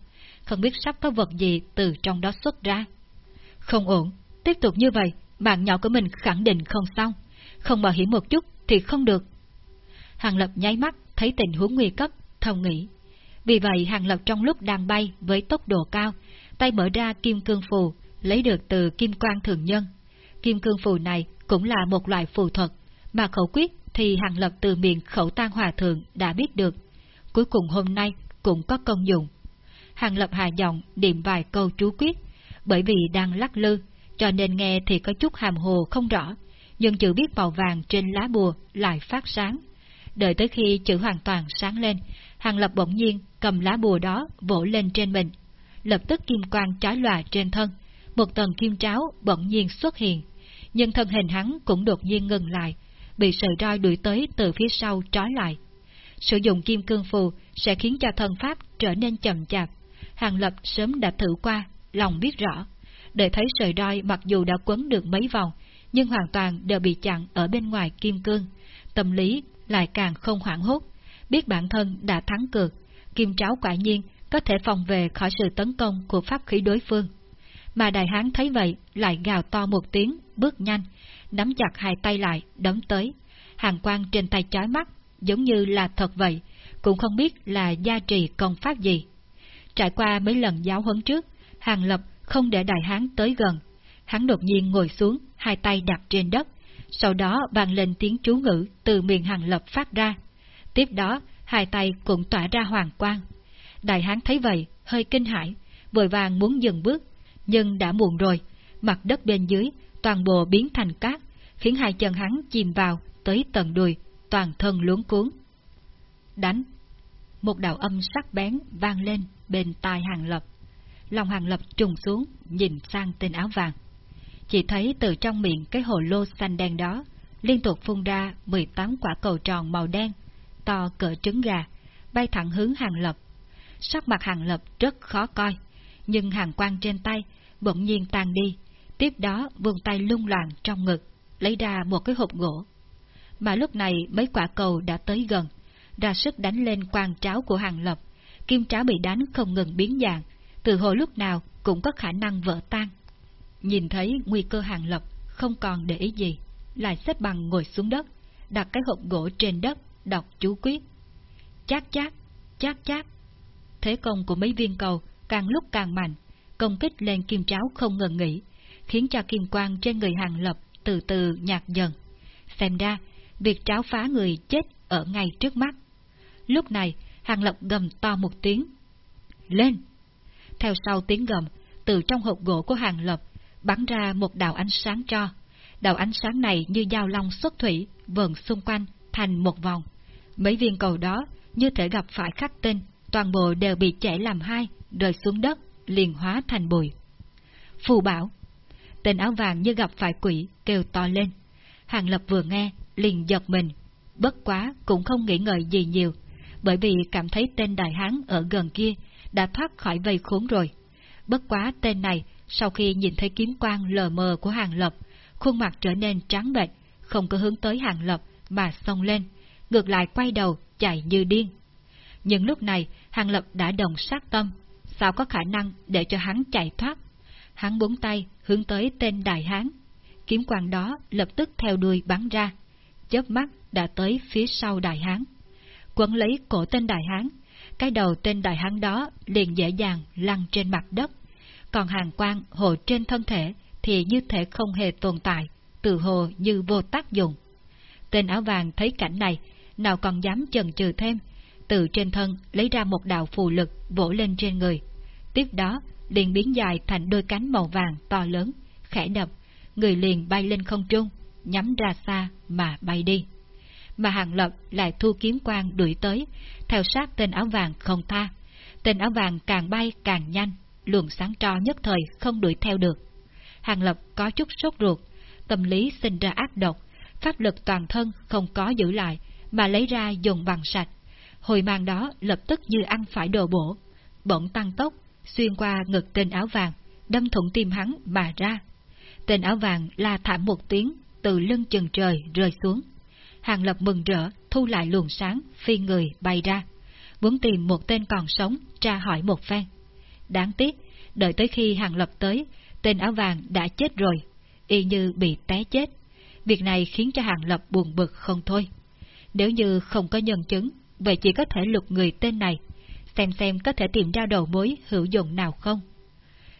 Không biết sắp có vật gì từ trong đó xuất ra. Không ổn, tiếp tục như vậy, bạn nhỏ của mình khẳng định không xong không bảo hiểm một chút thì không được. Hàng Lập nháy mắt thấy tình huống nguy cấp, thông nghĩ. Vì vậy Hàng Lập trong lúc đang bay với tốc độ cao, tay mở ra kim cương phù, lấy được từ kim quang thường nhân. Kim cương phù này cũng là một loại phù thuật, mà khẩu quyết thì Hàng Lập từ miệng khẩu tan hòa thượng đã biết được. Cuối cùng hôm nay cũng có công dụng. Hàng Lập hài giọng niệm vài câu chú quyết, bởi vì đang lắc lư, cho nên nghe thì có chút hàm hồ không rõ, nhưng chữ viết màu vàng trên lá bùa lại phát sáng. Đợi tới khi chữ hoàn toàn sáng lên, Hàng Lập bỗng nhiên cầm lá bùa đó vỗ lên trên mình. Lập tức kim quang trái lòa trên thân, một tầng kim tráo bỗng nhiên xuất hiện, nhưng thân hình hắn cũng đột nhiên ngừng lại, bị sợi roi đuổi tới từ phía sau trói lại. Sử dụng kim cương phù sẽ khiến cho thân pháp trở nên chậm chạp. Hàng Lập sớm đã thử qua, lòng biết rõ. Đợi thấy sợi roi mặc dù đã quấn được mấy vòng, nhưng hoàn toàn đều bị chặn ở bên ngoài kim cương, tâm lý lại càng không hoảng hốt, biết bản thân đã thắng cược, kim tráo quả nhiên có thể phòng về khỏi sự tấn công của pháp khí đối phương. Mà đại hán thấy vậy lại gào to một tiếng, bước nhanh, nắm chặt hai tay lại, đấm tới. Hàng quang trên tay chói mắt, giống như là thật vậy, cũng không biết là gia trì công pháp gì. Trải qua mấy lần giáo huấn trước, Hàng Lập không để đại hán tới gần, hắn đột nhiên ngồi xuống, hai tay đặt trên đất, sau đó vang lên tiếng chú ngữ từ miệng hàng lập phát ra. Tiếp đó, hai tay cũng tỏa ra hoàng quang. Đại hán thấy vậy, hơi kinh hãi, vội vàng muốn dừng bước, nhưng đã muộn rồi, mặt đất bên dưới, toàn bộ biến thành cát, khiến hai chân hắn chìm vào tới tận đùi, toàn thân luống cuốn. Đánh! Một đạo âm sắc bén vang lên bên tai hàng lập. Lòng hàng lập trùng xuống, nhìn sang tên áo vàng chỉ thấy từ trong miệng cái hồ lô xanh đen đó, liên tục phun ra 18 quả cầu tròn màu đen, to cỡ trứng gà, bay thẳng hướng hàng lập. Sắc mặt hàng lập rất khó coi, nhưng hàng quang trên tay bỗng nhiên tan đi, tiếp đó vươn tay lung loạn trong ngực, lấy ra một cái hộp gỗ. Mà lúc này mấy quả cầu đã tới gần, ra sức đánh lên quan tráo của Hàng Lập, kim tráo bị đánh không ngừng biến dạng, từ hồi lúc nào cũng có khả năng vỡ tan. Nhìn thấy nguy cơ Hàng Lập không còn để ý gì, lại xếp bằng ngồi xuống đất, đặt cái hộp gỗ trên đất, đọc chú quyết. Chát chát, chát chát. Thế công của mấy viên cầu càng lúc càng mạnh, công kích lên kim cháo không ngừng nghỉ, khiến cho kim quang trên người hàng lập từ từ nhạt dần. Xem ra, việc tráo phá người chết ở ngay trước mắt. Lúc này, hàng lập gầm to một tiếng. Lên! Theo sau tiếng gầm, từ trong hộp gỗ của hàng lập, bắn ra một đạo ánh sáng cho. Đạo ánh sáng này như dao long xuất thủy, vờn xung quanh, thành một vòng. Mấy viên cầu đó, như thể gặp phải khắc tinh, toàn bộ đều bị chẻ làm hai, rơi xuống đất, liền hóa thành bụi. Phù bảo, tên áo vàng như gặp phải quỷ, kêu to lên. Hàng Lập vừa nghe, liền giật mình, bất quá cũng không nghĩ ngợi gì nhiều, bởi vì cảm thấy tên đại hán ở gần kia đã thoát khỏi vây khốn rồi. Bất quá tên này, sau khi nhìn thấy kiếm quang lờ mờ của Hàng Lập, khuôn mặt trở nên trắng bệch, không có hướng tới Hàng Lập mà xông lên, ngược lại quay đầu, chạy như điên. Nhưng lúc này, Hàng Lập đã đồng sát tâm, sao có khả năng để cho hắn chạy thoát. Hắn búng tay hướng tới tên đại hán. Kiếm quang đó lập tức theo đuôi bắn ra, chớp mắt đã tới phía sau đại hán. Quấn lấy cổ tên đại hán, cái đầu tên đại hán đó liền dễ dàng lăn trên mặt đất. Còn hàng quang hộ trên thân thể thì như thể không hề tồn tại, tự hồ như vô tác dụng. Tên áo vàng thấy cảnh này, nào còn dám chần chừ thêm, từ trên thân lấy ra một đạo phù lực vỗ lên trên người. Tiếp đó, liền biến dài thành đôi cánh màu vàng to lớn, khẽ đập, người liền bay lên không trung, nhắm ra xa mà bay đi. Mà hàng lập lại thu kiếm quang đuổi tới, theo sát tên áo vàng không tha. Tên áo vàng càng bay càng nhanh, luồng sáng tro nhất thời không đuổi theo được. Hàng lập có chút sốt ruột, tâm lý sinh ra ác độc, pháp lực toàn thân không có giữ lại, mà lấy ra dùng bằng sạch. Hồi mang đó lập tức như ăn phải đồ bổ, bỗng tăng tốc, xuyên qua ngực tên áo vàng, đâm thủng tim hắn mà ra. Tên áo vàng la thảm một tiếng, từ lưng chừng trời rơi xuống. Hàng lập mừng rỡ, thu lại luồng sáng, phi người bay ra. Muốn tìm một tên còn sống, tra hỏi một phen. Đáng tiếc, đợi tới khi hàng lập tới, tên áo vàng đã chết rồi, y như bị té chết. Việc này khiến cho hàng lập buồn bực không thôi. Nếu như không có nhân chứng, vậy chỉ có thể lục người tên này, xem xem có thể tìm ra đầu mối hữu dụng nào không.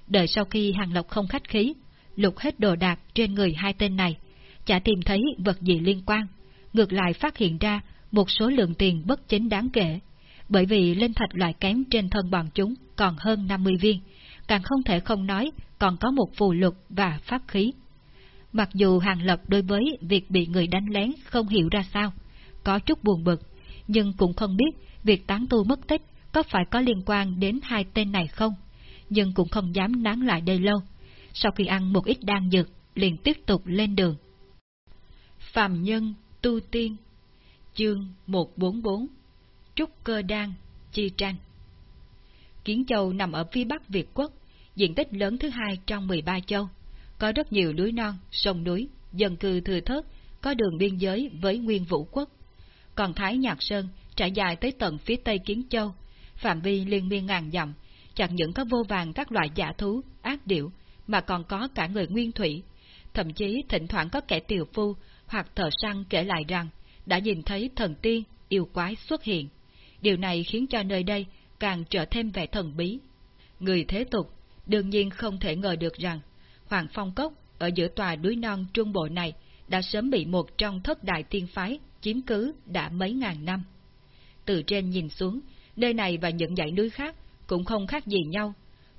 Đợi sau khi hàng lộc không khách khí, lục hết đồ đạc trên người hai tên này, chả tìm thấy vật gì liên quan, ngược lại phát hiện ra một số lượng tiền bất chính đáng kể, bởi vì linh thạch loại kém trên thân bọn chúng còn hơn 50 viên, càng không thể không nói còn có một phù lục và pháp khí. Mặc dù Hàng Lập đối với việc bị người đánh lén không hiểu ra sao, có chút buồn bực, nhưng cũng không biết việc tán tu mất tích có phải có liên quan đến hai tên này không, nhưng cũng không dám nán lại đây lâu. Sau khi ăn một ít đan dược, liền tiếp tục lên đường. Phạm Nhân Tu Tiên Chương 144 Trúc Cơ Đan Chi trang Kiến Châu nằm ở phía bắc Việt Quốc, diện tích lớn thứ hai trong 13 châu. Có rất nhiều núi non, sông núi, dân cư thừa thớt, có đường biên giới với Nguyên Vũ Quốc. Còn Thái Nhạc Sơn trải dài tới tận phía tây Kiến Châu, phạm vi liên miên ngàn dặm, chẳng những có vô vàng các loại giả thú, ác điệu, mà còn có cả người nguyên thủy. Thậm chí thỉnh thoảng có kẻ tiều phu hoặc thợ săn kể lại rằng đã nhìn thấy thần tiên, yêu quái xuất hiện. Điều này khiến cho nơi đây càng trở thêm vẻ thần bí. Người thế tục đương nhiên không thể ngờ được rằng Hoàng Phong Cốc ở giữa tòa núi non trung bộ này đã sớm bị một trong thất đại tiên phái chiếm cứ đã mấy ngàn năm. Từ trên nhìn xuống, nơi này và những dãy núi khác cũng không khác gì nhau,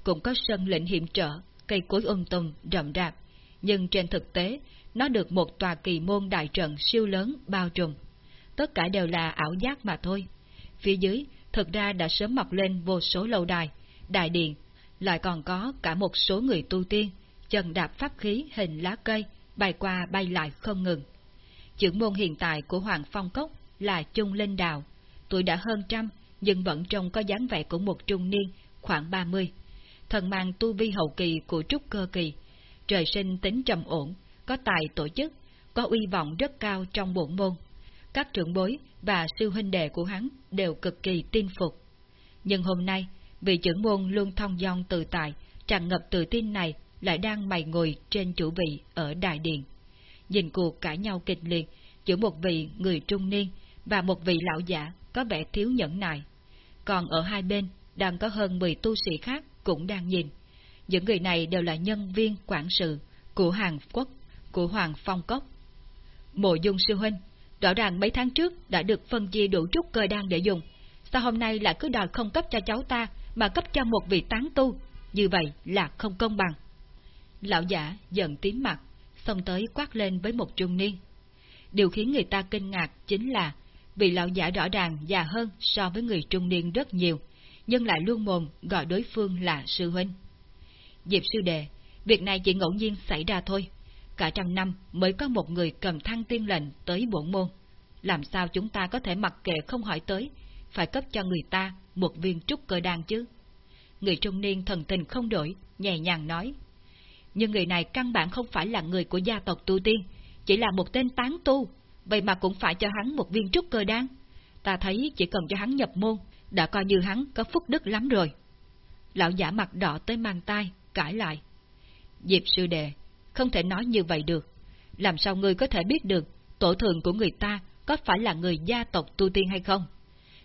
cũng có sân lĩnh hiểm trở, cây cối um tùm, rậm rạp, nhưng trên thực tế, nó được một tòa kỳ môn đại trận siêu lớn bao trùm. Tất cả đều là ảo giác mà thôi. Phía dưới, thực ra đã sớm mọc lên vô số lâu đài, đại điện, lại còn có cả một số người tu tiên, chân đạp pháp khí hình lá cây, bay qua bay lại không ngừng. Chưởng môn hiện tại của Hoàng Phong Cốc là Trung Linh Đào, tuổi đã hơn trăm, nhưng vẫn trông có dáng vẻ của một trung niên, khoảng 30. Thần mang tu vi hậu kỳ của trúc cơ kỳ, trời sinh tính trầm ổn, có tài tổ chức, có uy vọng rất cao trong bổn môn. Các trưởng bối và sư huynh đệ của hắn đều cực kỳ tin phục. Nhưng hôm nay, vị trưởng môn luôn thong dong tự tại, tràn ngập tự tin này lại đang mày ngồi trên chủ vị ở đại điện. Nhìn cuộc cãi nhau kịch liệt giữa một vị người trung niên và một vị lão giả có vẻ thiếu nhẫn nại. Còn ở hai bên đang có hơn 10 tu sĩ khác cũng đang nhìn. Những người này đều là nhân viên quản sự của hàng quốc, của Hoàng Phong Cốc. Mộ dung sư huynh, rõ ràng mấy tháng trước đã được phân chia đủ trúc cơ đan để dùng. Sao hôm nay lại cứ đòi không cấp cho cháu ta, mà cấp cho một vị tán tu? Như vậy là không công bằng. Lão giả giận tím mặt, xông tới quát lên với một trung niên. Điều khiến người ta kinh ngạc chính là vị lão giả rõ ràng già hơn so với người trung niên rất nhiều, nhưng lại luôn mồm gọi đối phương là sư huynh. Diệp sư đệ, việc này chỉ ngẫu nhiên xảy ra thôi. Cả trăm năm mới có một người cầm thăng tiên lệnh tới bổn môn. Làm sao chúng ta có thể mặc kệ không hỏi tới, phải cấp cho người ta một viên trúc cơ đan chứ? Người trung niên thần tình không đổi, nhẹ nhàng nói. Nhưng người này căn bản không phải là người của gia tộc tu tiên, chỉ là một tên tán tu, vậy mà cũng phải cho hắn một viên trúc cơ đan. Ta thấy chỉ cần cho hắn nhập môn, đã coi như hắn có phúc đức lắm rồi. Lão giả mặt đỏ tới mang tay, cãi lại. Diệp sư đệ, không thể nói như vậy được. Làm sao ngươi có thể biết được tổ thường của người ta có phải là người gia tộc tu tiên hay không?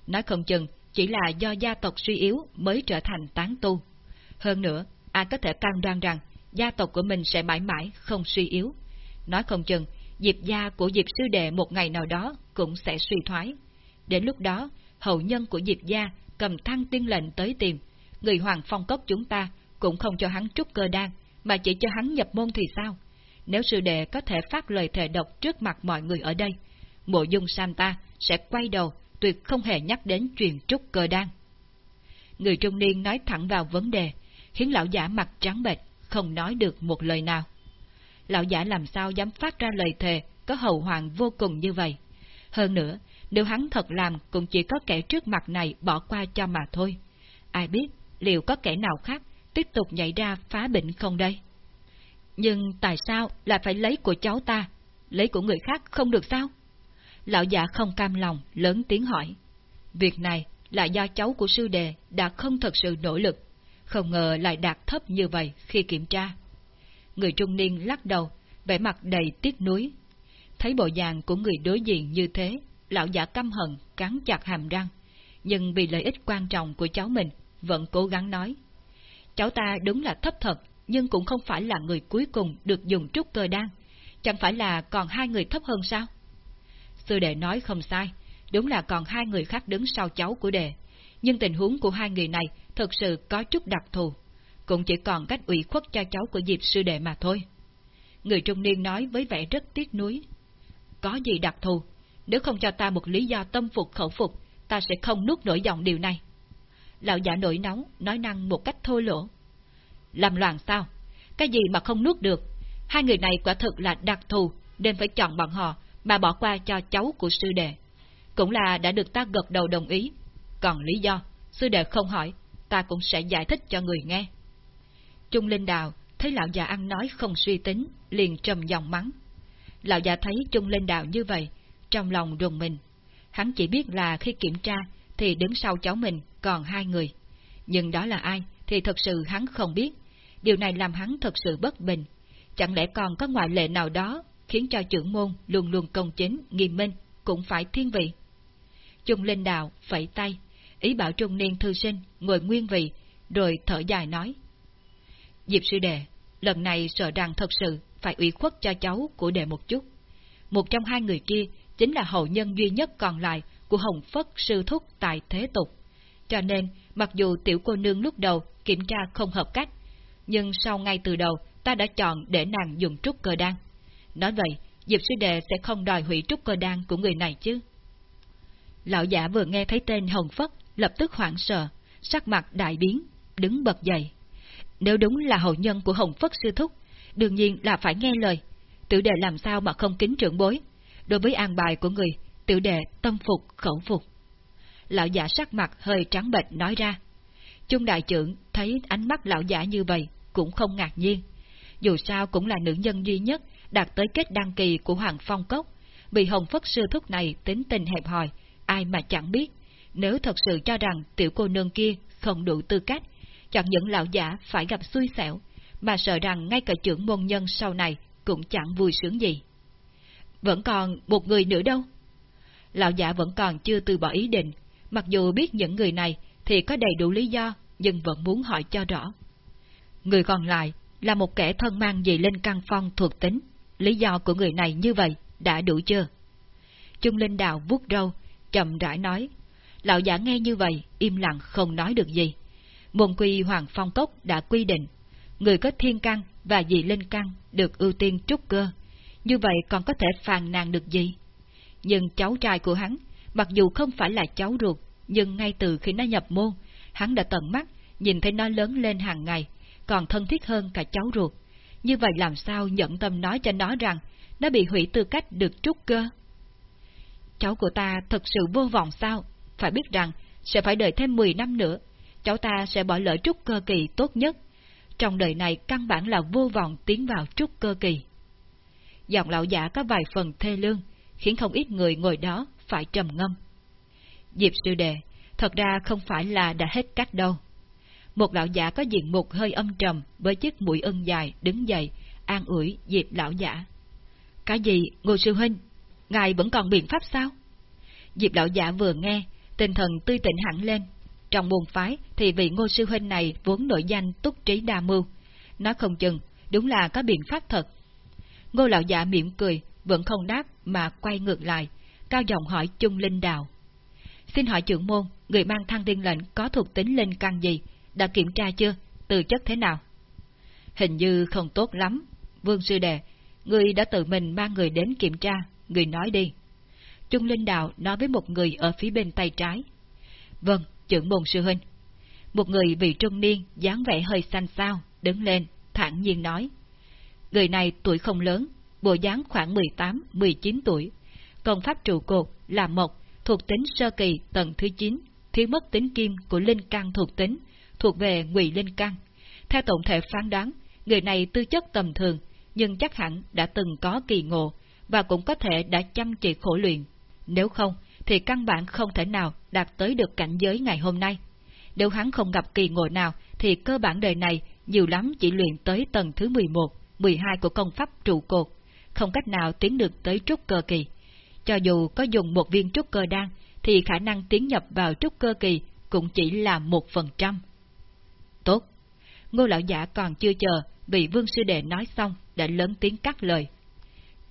Nói không chừng chỉ là do gia tộc suy yếu mới trở thành tán tu. Hơn nữa, ai có thể cam đoan rằng gia tộc của mình sẽ mãi mãi không suy yếu. Nói không chừng, diệp gia của diệp sư đệ một ngày nào đó cũng sẽ suy thoái. Đến lúc đó, hậu nhân của diệp gia cầm thăng tiên lệnh tới tìm, người hoàng phong cốc chúng ta cũng không cho hắn trúc cơ đan, mà chỉ cho hắn nhập môn thì sao? Nếu sư đệ có thể phát lời thề độc trước mặt mọi người ở đây, mộ dung Santa sẽ quay đầu, tuyệt không hề nhắc đến truyền trúc cơ đan. Người trung niên nói thẳng vào vấn đề, khiến lão giả mặt trắng bệch, không nói được một lời nào. Lão giả làm sao dám phát ra lời thề có hậu hoàng vô cùng như vậy. Hơn nữa, nếu hắn thật làm cũng chỉ có kẻ trước mặt này bỏ qua cho mà thôi. Ai biết liệu có kẻ nào khác tiếp tục nhảy ra phá bệnh không đây? Nhưng tại sao lại phải lấy của cháu ta, lấy của người khác không được sao? Lão giả không cam lòng, lớn tiếng hỏi. Việc này là do cháu của sư đệ đã không thật sự nỗ lực, không ngờ lại đạt thấp như vậy khi kiểm tra. Người trung niên lắc đầu, vẻ mặt đầy tiếc nuối. Thấy bộ dạng của người đối diện như thế, lão giả căm hận, cắn chặt hàm răng, nhưng vì lợi ích quan trọng của cháu mình, vẫn cố gắng nói. Cháu ta đúng là thấp thật, nhưng cũng không phải là người cuối cùng được dùng trúc cơ đan. Chẳng phải là còn hai người thấp hơn sao? Sư đệ nói không sai, đúng là còn hai người khác đứng sau cháu của đệ. Nhưng tình huống của hai người này thực sự có chút đặc thù. Cũng chỉ còn cách ủy khuất cho cháu của Diệp sư đệ mà thôi. Người trung niên nói với vẻ rất tiếc nuối. Có gì đặc thù? Nếu không cho ta một lý do tâm phục khẩu phục, ta sẽ không nuốt nổi giọng điều này. Lão giả nổi nóng, nói năng một cách thô lỗ. Làm loạn sao? Cái gì mà không nuốt được? Hai người này quả thực là đặc thù, nên phải chọn bọn họ mà bỏ qua cho cháu của sư đệ. Cũng là đã được ta gật đầu đồng ý. Còn lý do, sư đệ không hỏi, ta cũng sẽ giải thích cho người nghe. Trung Linh Đào thấy lão già ăn nói không suy tính, liền trầm giọng mắng. Lão già thấy Trung Linh Đào như vậy, trong lòng rùng mình. Hắn chỉ biết là khi kiểm tra thì đứng sau cháu mình còn hai người. Nhưng đó là ai thì thật sự hắn không biết. Điều này làm hắn thật sự bất bình. Chẳng lẽ còn có ngoại lệ nào đó khiến cho trưởng môn luôn luôn công chính, nghiêm minh, cũng phải thiên vị. Trung Linh Đạo phẩy tay, ý bảo trung niên thư sinh ngồi nguyên vị, rồi thở dài nói. Diệp sư đệ, lần này sợ rằng thật sự phải ủy khuất cho cháu của đệ một chút. Một trong hai người kia chính là hậu nhân duy nhất còn lại của Hồng Phất sư thúc tại thế tục. Cho nên, mặc dù tiểu cô nương lúc đầu kiểm tra không hợp cách, nhưng sau ngay từ đầu ta đã chọn để nàng dùng trúc cơ đan. Nói vậy, Diệp sư đệ sẽ không đòi hủy trúc cơ đan của người này chứ. Lão giả vừa nghe thấy tên Hồng Phất, lập tức hoảng sợ, sắc mặt đại biến, đứng bật dậy. Nếu đúng là hậu nhân của Hồng Phất sư thúc, đương nhiên là phải nghe lời. Tiểu đệ làm sao mà không kính trưởng bối. Đối với an bài của người, tiểu đệ tâm phục, khẩu phục. Lão giả sắc mặt hơi trắng bệch nói ra. Trung đại trưởng thấy ánh mắt lão giả như vậy, cũng không ngạc nhiên. dù sao cũng là nữ nhân duy nhất đạt tới kết đăng kỳ của Hoàng Phong Cốc, bị Hồng Phất sư thúc này tính tình hẹp hòi, ai mà chẳng biết. Nếu thật sự cho rằng tiểu cô nương kia không đủ tư cách, chẳng những lão giả phải gặp xui xẻo, mà sợ rằng ngay cả trưởng môn nhân sau này cũng chẳng vui sướng gì. Vẫn còn một người nữa đâu? Lão giả vẫn còn chưa từ bỏ ý định, mặc dù biết những người này thì có đầy đủ lý do, nhưng vẫn muốn hỏi cho rõ. Người còn lại là một kẻ thân mang gì lên căn phong thuộc tính, lý do của người này như vậy đã đủ chưa? Trung Linh Đạo vuốt râu, chậm rãi nói. Lão giả nghe như vậy, im lặng không nói được gì. Môn quy Hoàng Phong Cốc đã quy định, người có thiên căn và dị linh căn được ưu tiên trúc cơ, như vậy còn có thể phàn nàn được gì? Nhưng cháu trai của hắn, mặc dù không phải là cháu ruột, nhưng ngay từ khi nó nhập môn, hắn đã tận mắt nhìn thấy nó lớn lên hàng ngày, còn thân thiết hơn cả cháu ruột. Như vậy làm sao nhẫn tâm nói cho nó rằng nó bị hủy tư cách được trúc cơ? Cháu của ta thật sự vô vọng sao? Phải biết rằng sẽ phải đợi thêm 10 năm nữa, cháu ta sẽ bỏ lỡ trúc cơ kỳ tốt nhất. Trong đời này căn bản là vô vọng tiến vào trúc cơ kỳ. Giọng lão giả có vài phần thê lương, khiến không ít người ngồi đó phải trầm ngâm. Diệp sư đệ, thật ra không phải là đã hết cách đâu. Một lão giả có diện mục hơi âm trầm với chiếc mũi ân dài đứng dậy, an ủi Diệp lão giả. Cái gì, Ngô Sư Huynh? Ngài vẫn còn biện pháp sao? Diệp lão giả vừa nghe, tinh thần tươi tỉnh hẳn lên. Trong môn phái thì vị Ngô Sư Huynh này vốn nổi danh túc trí đa mưu. Nó không chừng, đúng là có biện pháp thật. Ngô lão giả mỉm cười, vẫn không đáp mà quay ngược lại, cao giọng hỏi Trung Linh Đào. Xin hỏi trưởng môn, người mang thăng tiên lệnh có thuộc tính linh căn gì, đã kiểm tra chưa, từ chất thế nào? Hình như không tốt lắm. Vương Sư Đệ, người đã tự mình mang người đến kiểm tra, người nói đi. Trung Linh Đạo nói với một người ở phía bên tay trái. Vâng, trưởng môn sư huynh. Một người vị trung niên, dáng vẻ hơi xanh xao, đứng lên, thản nhiên nói. Người này tuổi không lớn, bộ dáng khoảng 18-19 tuổi. Công pháp trụ cột là một, thuộc tính sơ kỳ tầng thứ 9, thiếu mất tính kim của linh căn thuộc tính, thuộc về ngụy linh căn. Theo tổng thể phán đoán, người này tư chất tầm thường, nhưng chắc hẳn đã từng có kỳ ngộ, và cũng có thể đã chăm chỉ khổ luyện. Nếu không, thì căn bản không thể nào đạt tới được cảnh giới ngày hôm nay. Nếu hắn không gặp kỳ ngộ nào, thì cơ bản đời này nhiều lắm chỉ luyện tới tầng thứ 11, 12 của công pháp trụ cột, không cách nào tiến được tới trúc cơ kỳ. Cho dù có dùng một viên trúc cơ đan, thì khả năng tiến nhập vào trúc cơ kỳ cũng chỉ là một phần trăm. Tốt. Ngô lão giả còn chưa chờ, bị vương sư đệ nói xong, đã lớn tiếng cắt lời.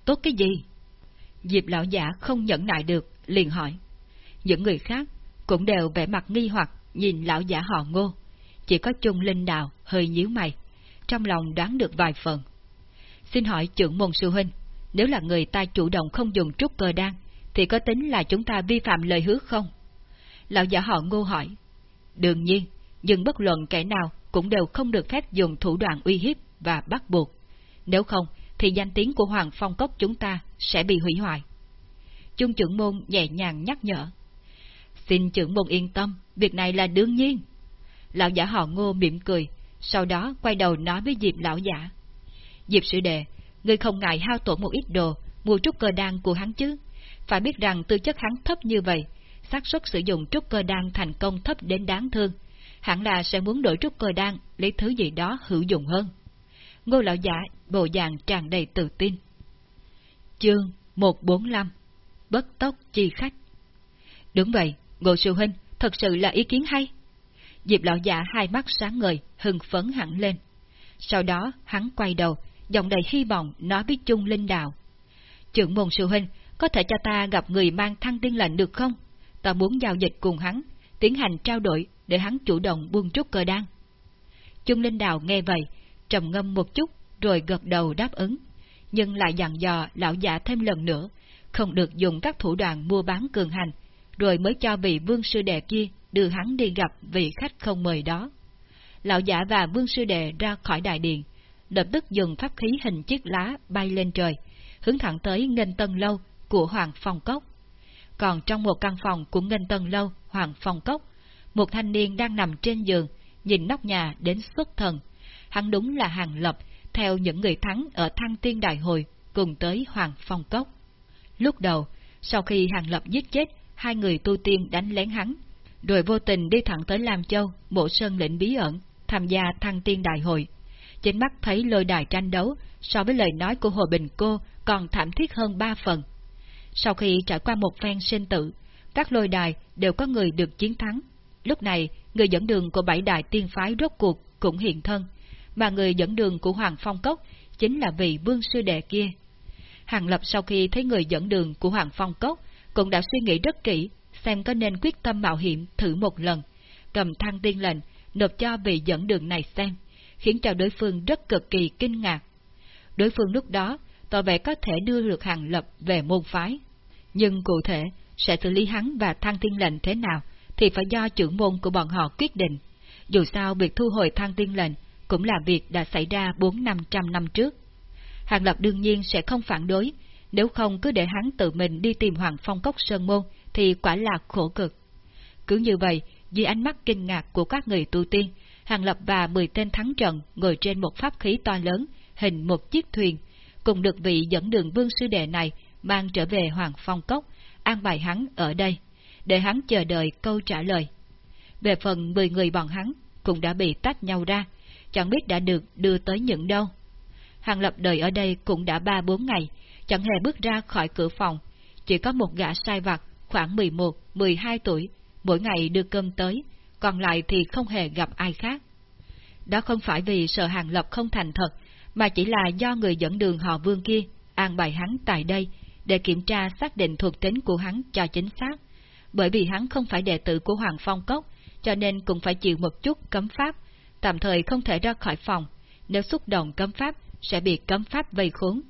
Tốt cái gì? Diệp lão giả không nhẫn nại được, liền hỏi. Những người khác cũng đều vẻ mặt nghi hoặc nhìn lão giả họ ngô. Chỉ có Trung Linh Đào hơi nhíu mày, trong lòng đoán được vài phần. Xin hỏi trưởng môn sư huynh, nếu là người ta chủ động không dùng trúc cơ đan, thì có tính là chúng ta vi phạm lời hứa không? Lão giả họ ngô hỏi. Đương nhiên, nhưng bất luận kẻ nào cũng đều không được phép dùng thủ đoạn uy hiếp và bắt buộc. Nếu không, thì danh tiếng của Hoàng Phong Cốc chúng ta sẽ bị hủy hoại. Trung trưởng môn nhẹ nhàng nhắc nhở. Xin trưởng môn yên tâm, việc này là đương nhiên. Lão giả họ ngô mỉm cười, sau đó quay đầu nói với Diệp lão giả. Diệp sư đệ, ngươi không ngại hao tổn một ít đồ, mua trúc cơ đan của hắn chứ. Phải biết rằng tư chất hắn thấp như vậy, xác suất sử dụng trúc cơ đan thành công thấp đến đáng thương. Hẳn là sẽ muốn đổi trúc cơ đan, lấy thứ gì đó hữu dụng hơn. Ngô lão giả bộ dạng tràn đầy tự tin. Chương 145 Bất tốc chi khách Đúng vậy, Ngô Sư Huynh, thật sự là ý kiến hay. Diệp lão giả hai mắt sáng ngời, hưng phấn hẳn lên. Sau đó, hắn quay đầu, giọng đầy hy vọng nói với chung Linh Đạo. Trưởng môn Sư Huynh, có thể cho ta gặp người mang thăng tiên lệnh được không? Ta muốn giao dịch cùng hắn, tiến hành trao đổi để hắn chủ động buông trúc cơ đan. chung Linh Đào nghe vậy, trầm ngâm một chút, rồi gật đầu đáp ứng, nhưng lại dặn dò lão giả thêm lần nữa, không được dùng các thủ đoạn mua bán cường hành, rồi mới cho vị vương sư đệ kia đưa hắn đi gặp vị khách không mời đó. Lão giả và vương sư đệ ra khỏi đại điện, lập tức dùng pháp khí hình chiếc lá bay lên trời, hướng thẳng tới nghênh tân lâu của Hoàng Phong Cốc. Còn trong một căn phòng của nghênh tân lâu Hoàng Phong Cốc, một thanh niên đang nằm trên giường, nhìn nóc nhà đến xuất thần. Hắn đúng là hàng lập, theo những người thắng ở Thăng Tiên Đại Hội cùng tới Hoàng Phong Cốc. Lúc đầu, sau khi Hàng Lập giết chết hai người tu tiên đánh lén hắn, rồi vô tình đi thẳng tới Lam Châu, bộ sơn lĩnh bí ẩn, tham gia Thăng Tiên Đại Hội. Chính mắt thấy lôi đài tranh đấu so với lời nói của Hồ Bình Cô còn thảm thiết hơn ba phần. Sau khi trải qua một phen sinh tử, các lôi đài đều có người được chiến thắng. Lúc này, người dẫn đường của bảy đại tiên phái rốt cuộc cũng hiện thân, mà người dẫn đường của Hoàng Phong Cốc chính là vị vương sư đệ kia. Hàng Lập sau khi thấy người dẫn đường của Hoàng Phong Cốc, cũng đã suy nghĩ rất kỹ, xem có nên quyết tâm mạo hiểm thử một lần, cầm thang tiên lệnh, nộp cho vị dẫn đường này xem, khiến cho đối phương rất cực kỳ kinh ngạc. Đối phương lúc đó, tỏ vẻ có thể đưa được Hàng Lập về môn phái. Nhưng cụ thể, sẽ xử lý hắn và thang tiên lệnh thế nào, thì phải do trưởng môn của bọn họ quyết định. Dù sao việc thu hồi thang tiên lệnh cũng là việc đã xảy ra 4-500 năm trước. Hàng Lập đương nhiên sẽ không phản đối, nếu không cứ để hắn tự mình đi tìm Hoàng Phong Cốc Sơn Môn thì quả là khổ cực. Cứ như vậy, dưới ánh mắt kinh ngạc của các người tu tiên, Hàng Lập và 10 tên thắng trận ngồi trên một pháp khí to lớn, hình một chiếc thuyền, cùng được vị dẫn đường vương sư đệ này mang trở về Hoàng Phong Cốc, an bài hắn ở đây, để hắn chờ đợi câu trả lời. Về phần 10 người bọn hắn, cũng đã bị tách nhau ra, chẳng biết đã được đưa tới những đâu. Hàng Lập đời ở đây cũng đã 3-4 ngày, chẳng hề bước ra khỏi cửa phòng, chỉ có một gã sai vặt khoảng 11-12 tuổi, mỗi ngày đưa cơm tới, còn lại thì không hề gặp ai khác. Đó không phải vì sợ Hàng Lập không thành thật, mà chỉ là do người dẫn đường họ vương kia an bài hắn tại đây để kiểm tra xác định thuộc tính của hắn cho chính xác. Bởi vì hắn không phải đệ tử của Hoàng Phong Cốc, cho nên cũng phải chịu một chút cấm pháp, tạm thời không thể ra khỏi phòng, nếu xúc động cấm pháp sẽ bị cấm pháp vây khốn.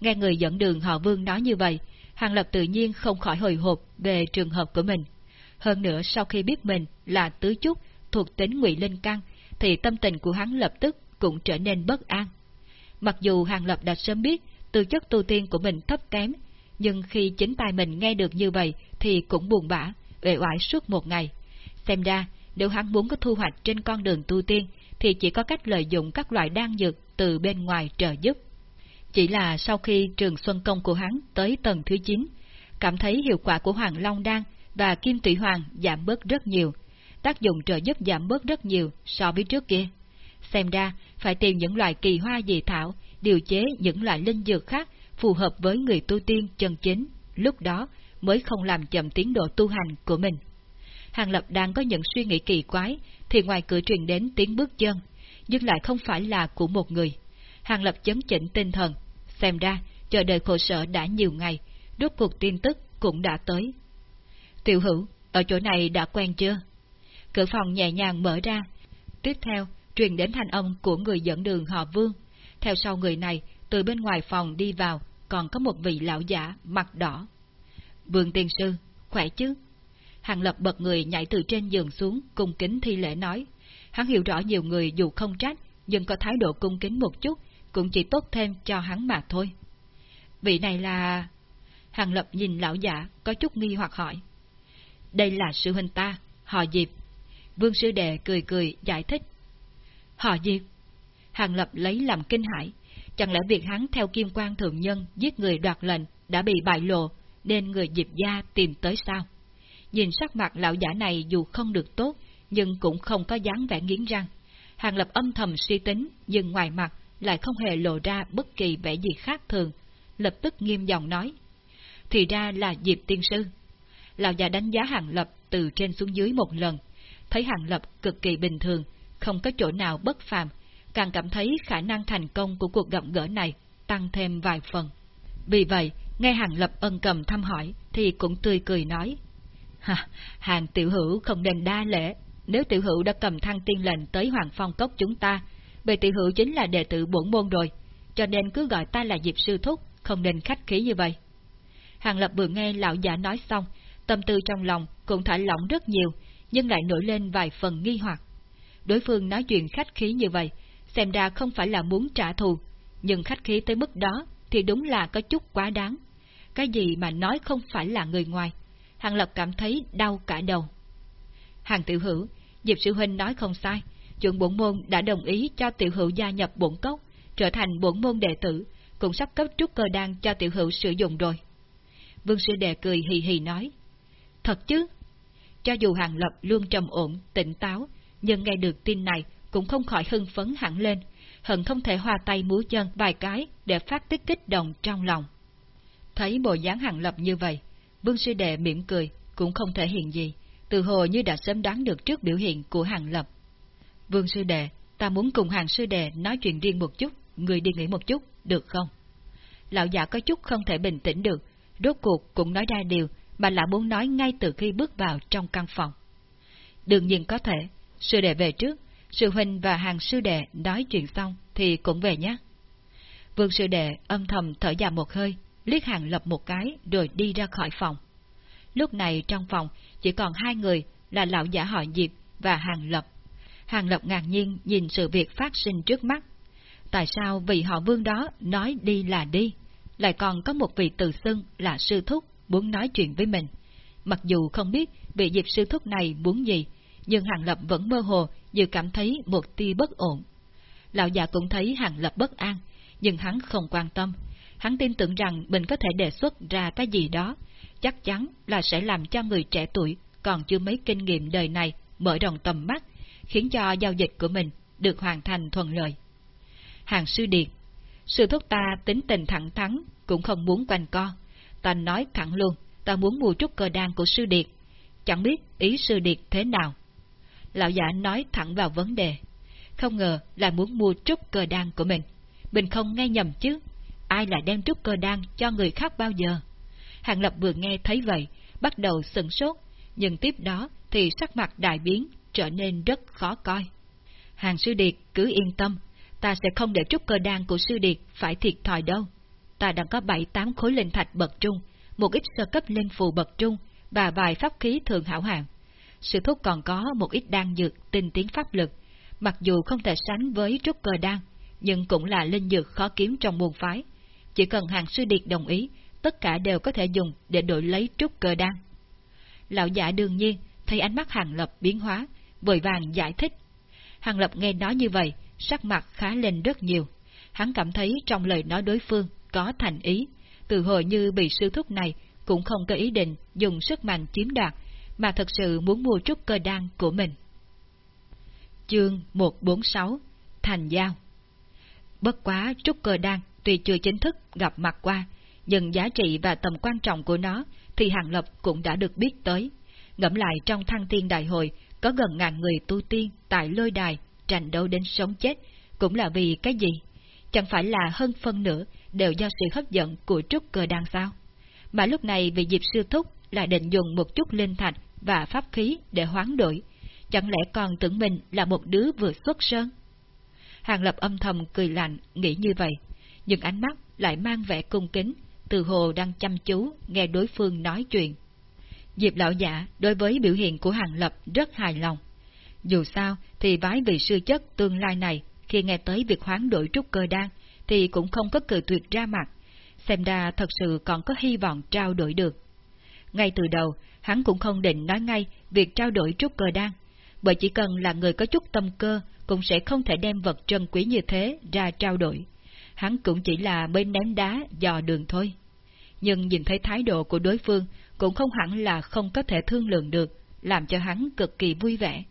Nghe người dẫn đường họ Vương nói như vậy, Hàng Lập tự nhiên không khỏi hồi hộp về trường hợp của mình. Hơn nữa sau khi biết mình là tứ trúc thuộc tính ngụy linh căn, thì tâm tình của hắn lập tức cũng trở nên bất an. Mặc dù Hàng Lập đã sớm biết tư chất tu tiên của mình thấp kém, nhưng khi chính tay mình nghe được như vậy thì cũng buồn bã, uể oải suốt một ngày. Xem ra, nếu hắn muốn có thu hoạch trên con đường tu tiên, thì chỉ có cách lợi dụng các loại đan dược từ bên ngoài trợ giúp. Chỉ là sau khi trường xuân công của hắn tới tầng thứ 9, cảm thấy hiệu quả của Hoàng Long Đan và Kim Tụy Hoàng giảm bớt rất nhiều, tác dụng trợ giúp giảm bớt rất nhiều so với trước kia. Xem ra, phải tìm những loại kỳ hoa dị thảo, điều chế những loại linh dược khác phù hợp với người tu tiên chân chính, lúc đó mới không làm chậm tiến độ tu hành của mình. Hàng Lập đang có những suy nghĩ kỳ quái, thì ngoài cửa truyền đến tiếng bước chân, nhưng lại không phải là của một người. Hàng Lập chấn chỉnh tinh thần, xem ra chờ đợi khổ sở đã nhiều ngày, rốt cuộc tin tức cũng đã tới. Tiểu hữu, ở chỗ này đã quen chưa? Cửa phòng nhẹ nhàng mở ra, tiếp theo truyền đến thanh âm của người dẫn đường họ Vương. Theo sau người này, từ bên ngoài phòng đi vào, còn có một vị lão giả mặt đỏ. Vương tiên sư, khỏe chứ? Hàng Lập bật người nhảy từ trên giường xuống, cung kính thi lễ nói. Hắn hiểu rõ nhiều người dù không trách, nhưng có thái độ cung kính một chút, cũng chỉ tốt thêm cho hắn mà thôi. Vị này là... Hàng Lập nhìn lão giả, có chút nghi hoặc hỏi. Đây là sư huynh ta, họ Diệp. Vương sư đệ cười cười giải thích. Họ Diệp. Hàng Lập lấy làm kinh hãi. Chẳng lẽ việc hắn theo kim quan thượng nhân giết người đoạt lệnh đã bị bại lộ, nên người Diệp gia tìm tới sao? Nhìn sắc mặt lão giả này dù không được tốt, nhưng cũng không có dáng vẻ nghiến răng. Hàng Lập âm thầm suy tính, nhưng ngoài mặt lại không hề lộ ra bất kỳ vẻ gì khác thường, lập tức nghiêm giọng nói. Thì ra là Diệp Tiên Sư. Lão già đánh giá Hàng Lập từ trên xuống dưới một lần, thấy Hàng Lập cực kỳ bình thường, không có chỗ nào bất phàm, càng cảm thấy khả năng thành công của cuộc gặp gỡ này tăng thêm vài phần. Vì vậy, nghe Hàng Lập ân cầm thăm hỏi, thì cũng tươi cười nói. Ha, hàng tiểu hữu không nên đa lễ, nếu tiểu hữu đã cầm thăng tiên lệnh tới Hoàng Phong Cốc chúng ta, bề tiểu hữu chính là đệ tử bổn môn rồi, cho nên cứ gọi ta là Diệp Sư Thúc, không nên khách khí như vậy. Hàng Lập vừa nghe lão giả nói xong, tâm tư trong lòng cũng thả lỏng rất nhiều, nhưng lại nổi lên vài phần nghi hoặc. Đối phương nói chuyện khách khí như vậy, xem ra không phải là muốn trả thù, nhưng khách khí tới mức đó thì đúng là có chút quá đáng. Cái gì mà nói không phải là người ngoài, Hàng Lập cảm thấy đau cả đầu. Hàng tiểu hữu, Diệp Sư Huynh nói không sai, trưởng bổn môn đã đồng ý cho tiểu hữu gia nhập bổn cốc, trở thành bổn môn đệ tử, cũng sắp cấp trúc cơ đan cho tiểu hữu sử dụng rồi. Vương sư đệ cười hì hì nói. Thật chứ? Cho dù Hàng Lập luôn trầm ổn, tỉnh táo, nhưng nghe được tin này cũng không khỏi hưng phấn hẳn lên, hận không thể hòa tay múa chân vài cái để phát tiết kích động trong lòng. Thấy bộ dáng Hàng Lập như vậy, Vương sư đệ mỉm cười, cũng không thể hiện gì, từ hồ như đã sớm đoán được trước biểu hiện của Hàng Lập. Vương sư đệ, ta muốn cùng Hàng sư đệ nói chuyện riêng một chút, người đi nghỉ một chút, được không? Lão già có chút không thể bình tĩnh được, rốt cuộc cũng nói ra điều mà lão muốn nói ngay từ khi bước vào trong căn phòng. Đương nhiên có thể, sư đệ về trước, sư huynh và hàng sư đệ nói chuyện xong thì cũng về nhé. Vương sư đệ âm thầm thở dài một hơi, liếc hàng lập một cái rồi đi ra khỏi phòng. Lúc này trong phòng chỉ còn hai người là lão giả họ Diệp và hàng lập. Hàng lập ngạc nhiên nhìn sự việc phát sinh trước mắt. Tại sao vị họ vương đó nói đi là đi, lại còn có một vị tự xưng là sư thúc muốn nói chuyện với mình. Mặc dù không biết vị Diệp sư thúc này muốn gì, nhưng Hàng Lập vẫn mơ hồ như cảm thấy một tia bất ổn. Lão già cũng thấy Hàng Lập bất an, nhưng hắn không quan tâm. Hắn tin tưởng rằng mình có thể đề xuất ra cái gì đó, chắc chắn là sẽ làm cho người trẻ tuổi còn chưa mấy kinh nghiệm đời này mở rộng tầm mắt, khiến cho giao dịch của mình được hoàn thành thuận lợi. Hàng sư điệt, sư thúc ta tính tình thẳng thắn, cũng không muốn quanh co. Ta nói thẳng luôn, ta muốn mua trúc cơ đan của sư điệt. Chẳng biết ý sư điệt thế nào. Lão giả nói thẳng vào vấn đề. Không ngờ là muốn mua trúc cơ đan của mình. Mình không nghe nhầm chứ. Ai lại đem trúc cơ đan cho người khác bao giờ? Hàng Lập vừa nghe thấy vậy, bắt đầu sừng sốt, nhưng tiếp đó thì sắc mặt đại biến, trở nên rất khó coi. Hàng sư điệt cứ yên tâm, ta sẽ không để trúc cơ đan của sư điệt phải thiệt thòi đâu. Ta đang có bảy tám khối linh thạch bậc trung, một ít sơ cấp linh phù bậc trung và vài pháp khí thường hảo hạng. Sư thúc còn có một ít đan dược tinh tiến pháp lực, mặc dù không thể sánh với trúc cơ đan, nhưng cũng là linh dược khó kiếm trong môn phái. Chỉ cần hàng sư điệt đồng ý, tất cả đều có thể dùng để đổi lấy trúc cơ đan. Lão giả đương nhiên thấy ánh mắt hàng lập biến hóa, vội vàng giải thích. Hàng lập nghe nói như vậy, sắc mặt khá lên rất nhiều. Hắn cảm thấy trong lời nói đối phương có thành ý, từ hồi như bị sư thúc này cũng không có ý định dùng sức mạnh chiếm đoạt, mà thật sự muốn mua trúc cơ đan của mình. Chương 146 Thành Giao Bất quá trúc cơ đan tuy chưa chính thức gặp mặt qua, nhưng giá trị và tầm quan trọng của nó thì Hàng Lập cũng đã được biết tới. Ngẫm lại trong thăng tiên đại hội, có gần ngàn người tu tiên tại lôi đài, tranh đấu đến sống chết, cũng là vì cái gì? Chẳng phải là hơn phân nửa đều do sự hấp dẫn của trúc cơ đan sao? Mà lúc này vì dịp Sư Thúc lại định dùng một chút linh thạch và pháp khí để hoán đổi, chẳng lẽ còn tưởng mình là một đứa vừa xuất sơn? Hàng Lập âm thầm cười lạnh, nghĩ như vậy, nhưng ánh mắt lại mang vẻ cung kính, từ hồ đang chăm chú nghe đối phương nói chuyện. Diệp lão giả đối với biểu hiện của Hàng Lập rất hài lòng. Dù sao thì vái vị sư chất tương lai này khi nghe tới việc hoán đổi trúc cơ đan thì cũng không có cự tuyệt ra mặt, xem ra thật sự còn có hy vọng trao đổi được. Ngay từ đầu, hắn cũng không định nói ngay việc trao đổi trúc cơ đan, bởi chỉ cần là người có chút tâm cơ cũng sẽ không thể đem vật trân quý như thế ra trao đổi. Hắn cũng chỉ là bên ném đá dò đường thôi. Nhưng nhìn thấy thái độ của đối phương cũng không hẳn là không có thể thương lượng được, làm cho hắn cực kỳ vui vẻ.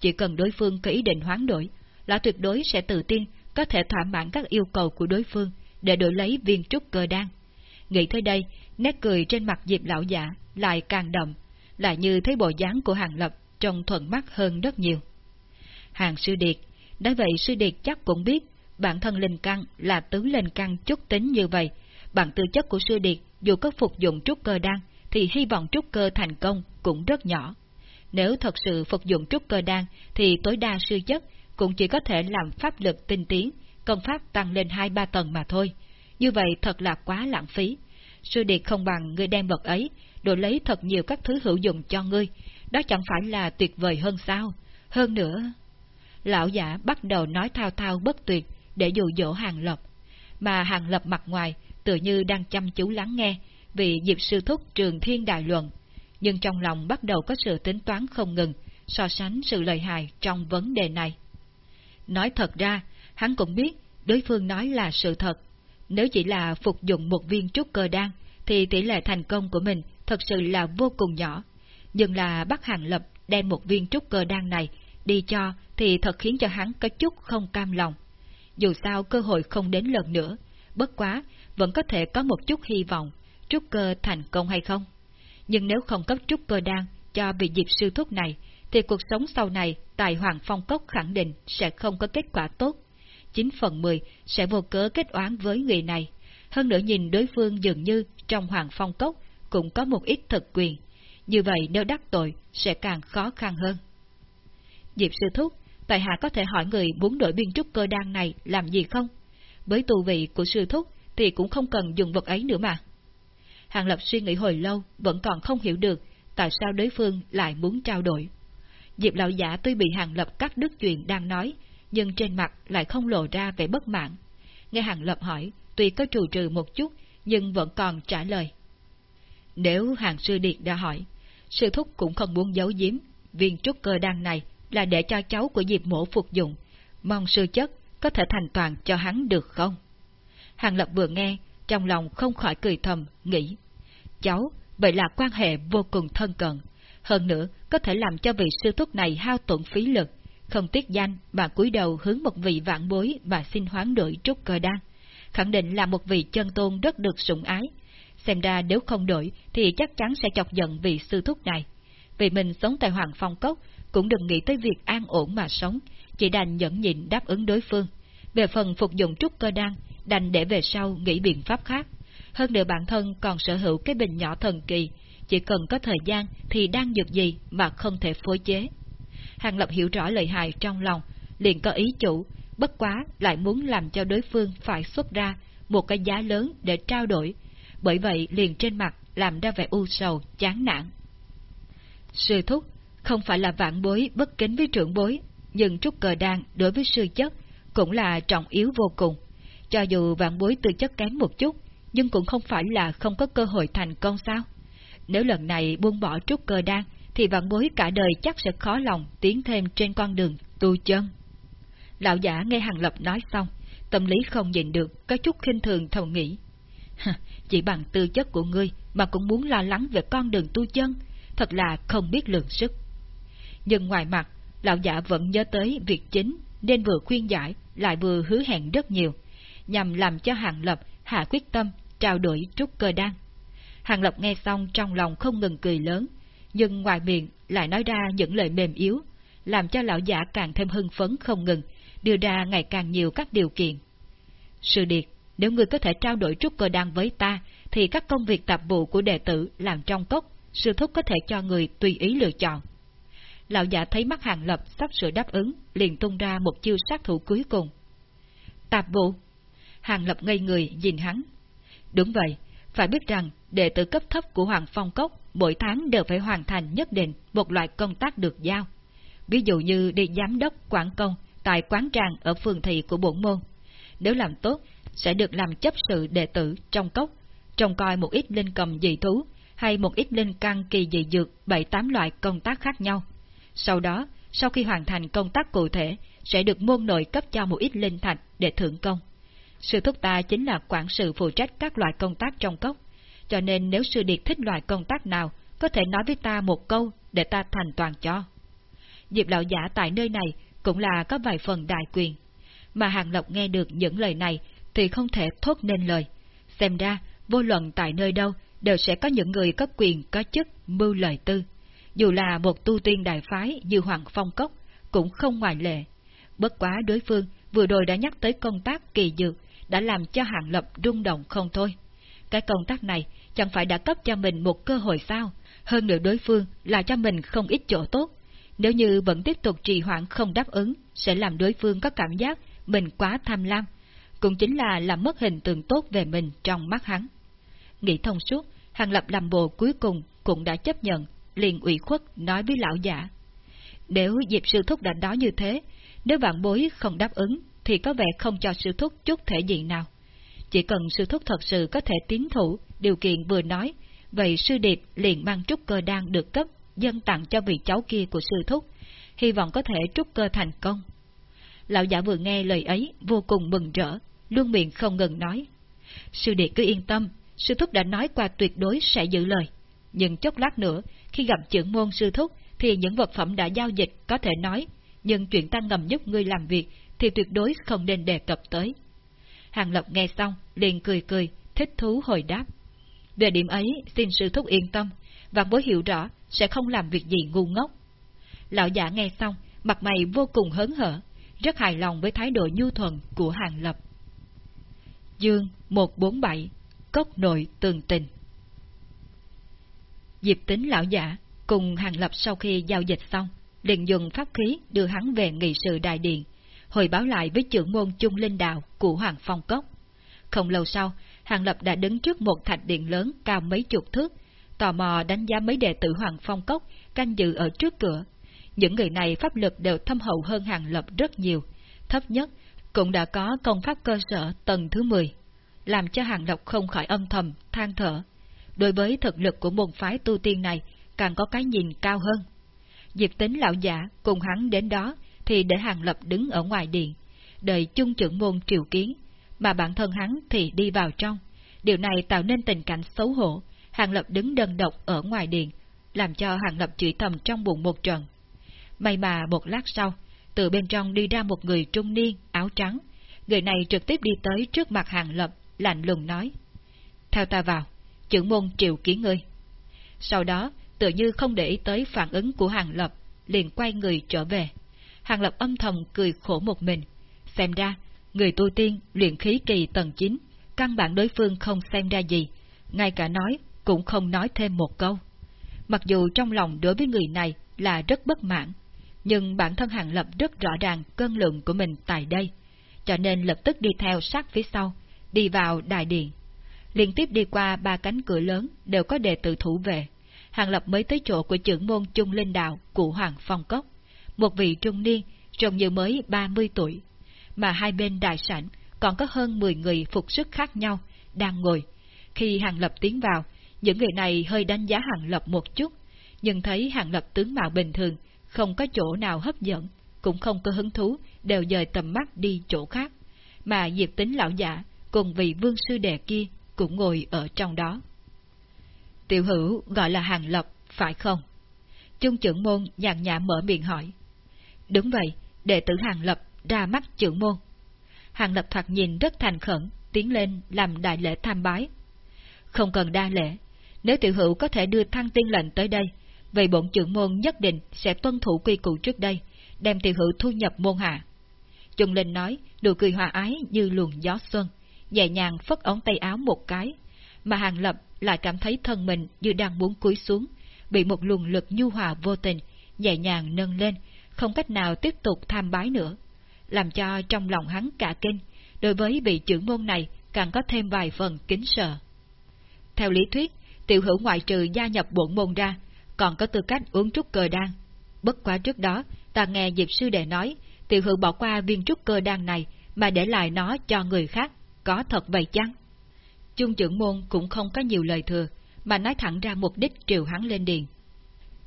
Chỉ cần đối phương có ý định hoán đổi, lão tuyệt đối sẽ tự tin có thể thỏa mãn các yêu cầu của đối phương để đổi lấy viên trúc cơ đan. Nghĩ tới đây, nét cười trên mặt Diệp lão giả lại càng đậm, lại như thấy bộ dáng của Hàng Lập trông thuận mắt hơn rất nhiều. Hàng sư điệt, nói vậy sư điệt chắc cũng biết bản thân linh căn là tứ linh căn chút tính như vậy, bản tư chất của sư điệt dù có phục dụng trúc cơ đan thì hy vọng trúc cơ thành công cũng rất nhỏ. Nếu thật sự phục dụng trúc cơ đan thì tối đa sư chất cũng chỉ có thể làm pháp lực tinh tiến, công pháp tăng lên hai ba tầng mà thôi. Như vậy thật là quá lãng phí. Sư điệt không bằng ngươi đem vật ấy, đổi lấy thật nhiều các thứ hữu dụng cho ngươi. Đó chẳng phải là tuyệt vời hơn sao? Hơn nữa... Lão giả bắt đầu nói thao thao bất tuyệt để dụ dỗ hàng lập. Mà hàng lập mặt ngoài tự như đang chăm chú lắng nghe vì dịp sư thúc trường thiên đại luận. Nhưng trong lòng bắt đầu có sự tính toán không ngừng, so sánh sự lợi hại trong vấn đề này. Nói thật ra, hắn cũng biết đối phương nói là sự thật. Nếu chỉ là phục dụng một viên trúc cơ đan, thì tỷ lệ thành công của mình thật sự là vô cùng nhỏ. Nhưng là bắt Hàng Lập đem một viên trúc cơ đan này đi cho thì thật khiến cho hắn có chút không cam lòng. Dù sao cơ hội không đến lần nữa, bất quá vẫn có thể có một chút hy vọng trúc cơ thành công hay không. Nhưng nếu không cấp trúc cơ đan cho vị diệp sư thúc này, thì cuộc sống sau này tại Hoàng Phong Cốc khẳng định sẽ không có kết quả tốt. 9 phần 10 sẽ vô cớ kết oán với người này. Hơn nữa nhìn đối phương dường như trong Hoàng Phong Cốc cũng có một ít thực quyền. Như vậy nếu đắc tội sẽ càng khó khăn hơn. Diệp sư thúc, tại hạ có thể hỏi người muốn đổi biên trúc cơ đan này làm gì không? Với tù vị của sư thúc thì cũng không cần dùng vật ấy nữa mà. Hàng Lập suy nghĩ hồi lâu vẫn còn không hiểu được tại sao đối phương lại muốn trao đổi. Diệp lão giả tuy bị Hàng Lập cắt đứt chuyện đang nói, nhưng trên mặt lại không lộ ra vẻ bất mãn. Nghe Hàng Lập hỏi, tuy có trù trừ một chút, nhưng vẫn còn trả lời. Nếu Hàng Sư Điệt đã hỏi, sư thúc cũng không muốn giấu giếm, viên trúc cơ đan này là để cho cháu của Diệp mổ phục dụng, mong sư chất có thể thành toàn cho hắn được không? Hàng Lập vừa nghe, trong lòng không khỏi cười thầm, nghĩ. Cháu, vậy là quan hệ vô cùng thân cận. Hơn nữa, có thể làm cho vị sư thúc này hao tổn phí lực, không tiếc danh mà cúi đầu hướng một vị vạn bối và xin hoán đổi trúc cơ đan. Khẳng định là một vị chân tôn rất được sủng ái. Xem ra nếu không đổi thì chắc chắn sẽ chọc giận vị sư thúc này. Vì mình sống tại Hoàng Phong Cốc, cũng đừng nghĩ tới việc an ổn mà sống, chỉ đành nhẫn nhịn đáp ứng đối phương. Về phần phục dụng trúc cơ đan, đành để về sau nghĩ biện pháp khác. Hơn nữa bản thân còn sở hữu cái bình nhỏ thần kỳ, chỉ cần có thời gian thì đang dược gì mà không thể phối chế. Hàng Lập hiểu rõ lợi hại trong lòng, liền có ý chủ, bất quá lại muốn làm cho đối phương phải xuất ra một cái giá lớn để trao đổi, bởi vậy liền trên mặt làm ra vẻ u sầu, chán nản. Sư thúc, không phải là vạn bối bất kính với trưởng bối, nhưng trúc cờ đan đối với sư chất cũng là trọng yếu vô cùng. Cho dù vạn bối tư chất kém một chút, nhưng cũng không phải là không có cơ hội thành công sao. Nếu lần này buông bỏ trúc cơ đan, thì vạn bối cả đời chắc sẽ khó lòng tiến thêm trên con đường tu chân. Lão giả nghe Hàng Lập nói xong, tâm lý không nhìn được, có chút khinh thường thầm nghĩ. Chỉ bằng tư chất của ngươi mà cũng muốn lo lắng về con đường tu chân, thật là không biết lượng sức. Nhưng ngoài mặt, lão giả vẫn nhớ tới việc chính, nên vừa khuyên giải, lại vừa hứa hẹn rất nhiều, nhằm làm cho Hàng Lập hạ quyết tâm trao đổi trúc cơ đan. Hàng Lập nghe xong trong lòng không ngừng cười lớn, nhưng ngoài miệng lại nói ra những lời mềm yếu, làm cho lão giả càng thêm hưng phấn không ngừng, đưa ra ngày càng nhiều các điều kiện. Sư Điệt, nếu ngươi có thể trao đổi trúc cơ đan với ta, thì các công việc tạp vụ của đệ tử làm trong cốc, sư thúc có thể cho người tùy ý lựa chọn. Lão giả thấy mắt hàng lập sắp sửa đáp ứng, liền tung ra một chiêu sát thủ cuối cùng. Tạp vụ. Hàng lập ngây người nhìn hắn. Đúng vậy, phải biết rằng đệ tử cấp thấp của Hoàng Phong Cốc mỗi tháng đều phải hoàn thành nhất định một loại công tác được giao. Ví dụ như đi giám đốc quản công tại quán tràng ở phường thị của bổn môn. Nếu làm tốt, sẽ được làm chấp sự đệ tử trong cốc, trông coi một ít linh cầm dị thú hay một ít linh căn kỳ dị dược bảy tám loại công tác khác nhau. Sau đó, sau khi hoàn thành công tác cụ thể, sẽ được môn nội cấp cho một ít linh thạch để thưởng công. Sư thúc ta chính là quản sự phụ trách các loại công tác trong cốc, cho nên nếu sư điệt thích loại công tác nào, có thể nói với ta một câu để ta thành toàn cho. Diệp lão giả tại nơi này cũng là có vài phần đại quyền, mà Hàng Lộc nghe được những lời này thì không thể thốt nên lời. Xem ra, vô luận tại nơi đâu đều sẽ có những người có quyền có chức mưu lời tư. Dù là một tu tiên đại phái như Hoàng Phong Cốc, cũng không ngoại lệ. Bất quá đối phương vừa rồi đã nhắc tới công tác kỳ dược, đã làm cho Hàng Lập rung động không thôi. Cái công tác này chẳng phải đã cấp cho mình một cơ hội sao, hơn nữa đối phương là cho mình không ít chỗ tốt. Nếu như vẫn tiếp tục trì hoãn không đáp ứng, sẽ làm đối phương có cảm giác mình quá tham lam, cũng chính là làm mất hình tượng tốt về mình trong mắt hắn. Nghĩ thông suốt, Hàng Lập làm bộ cuối cùng cũng đã chấp nhận, liền ủy khuất nói với lão giả. Nếu dịp Sư Thúc đã nói như thế, nếu bạn bối không đáp ứng, thì có vẻ không cho Sư Thúc chút thể diện nào. Chỉ cần Sư Thúc thật sự có thể tiến thủ, điều kiện vừa nói, vậy Sư Điệp liền mang trúc cơ đang được cấp, dân tặng cho vị cháu kia của Sư Thúc, hy vọng có thể trúc cơ thành công. Lão giả vừa nghe lời ấy vô cùng mừng rỡ, luôn miệng không ngừng nói. Sư đệ cứ yên tâm, sư thúc đã nói qua tuyệt đối sẽ giữ lời. Nhưng chốc lát nữa, khi gặp trưởng môn sư thúc, thì những vật phẩm đã giao dịch có thể nói, nhưng chuyện ta ngầm giúp ngươi làm việc thì tuyệt đối không nên đề cập tới. Hàng Lập nghe xong, liền cười cười, thích thú hồi đáp. Về điểm ấy, xin sư thúc yên tâm, và bố hiểu rõ sẽ không làm việc gì ngu ngốc. Lão giả nghe xong, mặt mày vô cùng hớn hở, rất hài lòng với thái độ nhu thuận của Hàng Lập. Dương 147 Cốc nội tường tình Diệp tính lão giả cùng Hàng Lập sau khi giao dịch xong, liền dùng pháp khí đưa hắn về nghị sự đại điện, hồi báo lại với trưởng môn Trung Linh Đạo của Hoàng Phong Cốc. Không lâu sau, Hàng Lập đã đứng trước một thạch điện lớn cao mấy chục thước, tò mò đánh giá mấy đệ tử Hoàng Phong Cốc canh dự ở trước cửa. Những người này pháp lực đều thâm hậu hơn Hàng Lập rất nhiều, thấp nhất cũng đã có công pháp cơ sở tầng thứ 10, làm cho Hàng Lập không khỏi âm thầm, than thở. Đối với thực lực của môn phái tu tiên này, càng có cái nhìn cao hơn. Diệp tính lão giả cùng hắn đến đó thì để Hàng Lập đứng ở ngoài điện, đợi chung trưởng môn triều kiến, mà bản thân hắn thì đi vào trong. Điều này tạo nên tình cảnh xấu hổ, Hàng Lập đứng đơn độc ở ngoài điện, làm cho Hàng Lập chửi thầm trong bụng một trận. May mà một lát sau, từ bên trong đi ra một người trung niên, áo trắng. Người này trực tiếp đi tới trước mặt Hàng Lập, lạnh lùng nói. Theo ta vào, trưởng môn triệu kiến ngươi. Sau đó, tự như không để ý tới phản ứng của Hàng Lập, liền quay người trở về. Hàng Lập âm thầm cười khổ một mình. Xem ra, người tu tiên luyện khí kỳ tầng 9, căn bản đối phương không xem ra gì, ngay cả nói cũng không nói thêm một câu. Mặc dù trong lòng đối với người này là rất bất mãn, nhưng bản thân Hàng Lập rất rõ ràng cân lượng của mình tại đây, cho nên lập tức đi theo sát phía sau, đi vào đại điện. Liên tiếp đi qua ba cánh cửa lớn đều có đệ tử thủ vệ. Hàng Lập mới tới chỗ của trưởng môn Trung Linh Đạo của Hoàng Phong Cốc, một vị trung niên, trông như mới 30 tuổi, mà hai bên đại sảnh còn có hơn 10 người phục sức khác nhau, đang ngồi. Khi Hàng Lập tiến vào, những người này hơi đánh giá Hàng Lập một chút, nhưng thấy Hàng Lập tướng mạo bình thường, không có chỗ nào hấp dẫn, cũng không có hứng thú, đều dời tầm mắt đi chỗ khác. Mà diệt tính lão giả cùng vị vương sư đệ kia cũng ngồi ở trong đó. Tiểu hữu gọi là Hàng Lập, phải không? Trung trưởng môn nhàn nhã mở miệng hỏi. Đúng vậy, đệ tử Hàng Lập ra mắt trưởng môn. Hàng Lập thoạt nhìn rất thành khẩn, tiến lên làm đại lễ tham bái. Không cần đa lễ, nếu tiểu hữu có thể đưa thăng tiên lệnh tới đây, vậy bổn trưởng môn nhất định sẽ tuân thủ quy củ trước đây, đem tiểu hữu thu nhập môn hạ. Trung Linh nói, đủ cười hòa ái như luồng gió xuân, nhẹ nhàng phất ống tay áo một cái, mà Hàng Lập lại cảm thấy thân mình như đang muốn cúi xuống, bị một luồng lực nhu hòa vô tình, nhẹ nhàng nâng lên, không cách nào tiếp tục tham bái nữa, làm cho trong lòng hắn cả kinh, đối với vị trưởng môn này càng có thêm vài phần kính sợ. Theo lý thuyết, tiểu hữu ngoại trừ gia nhập bổn môn ra, còn có tư cách uống trúc cơ đan. Bất quá trước đó, ta nghe Diệp Sư Đệ nói, tiểu hữu bỏ qua viên trúc cơ đan này mà để lại nó cho người khác, có thật vậy chăng? Trung trưởng môn cũng không có nhiều lời thừa, mà nói thẳng ra mục đích triệu hắn lên điện.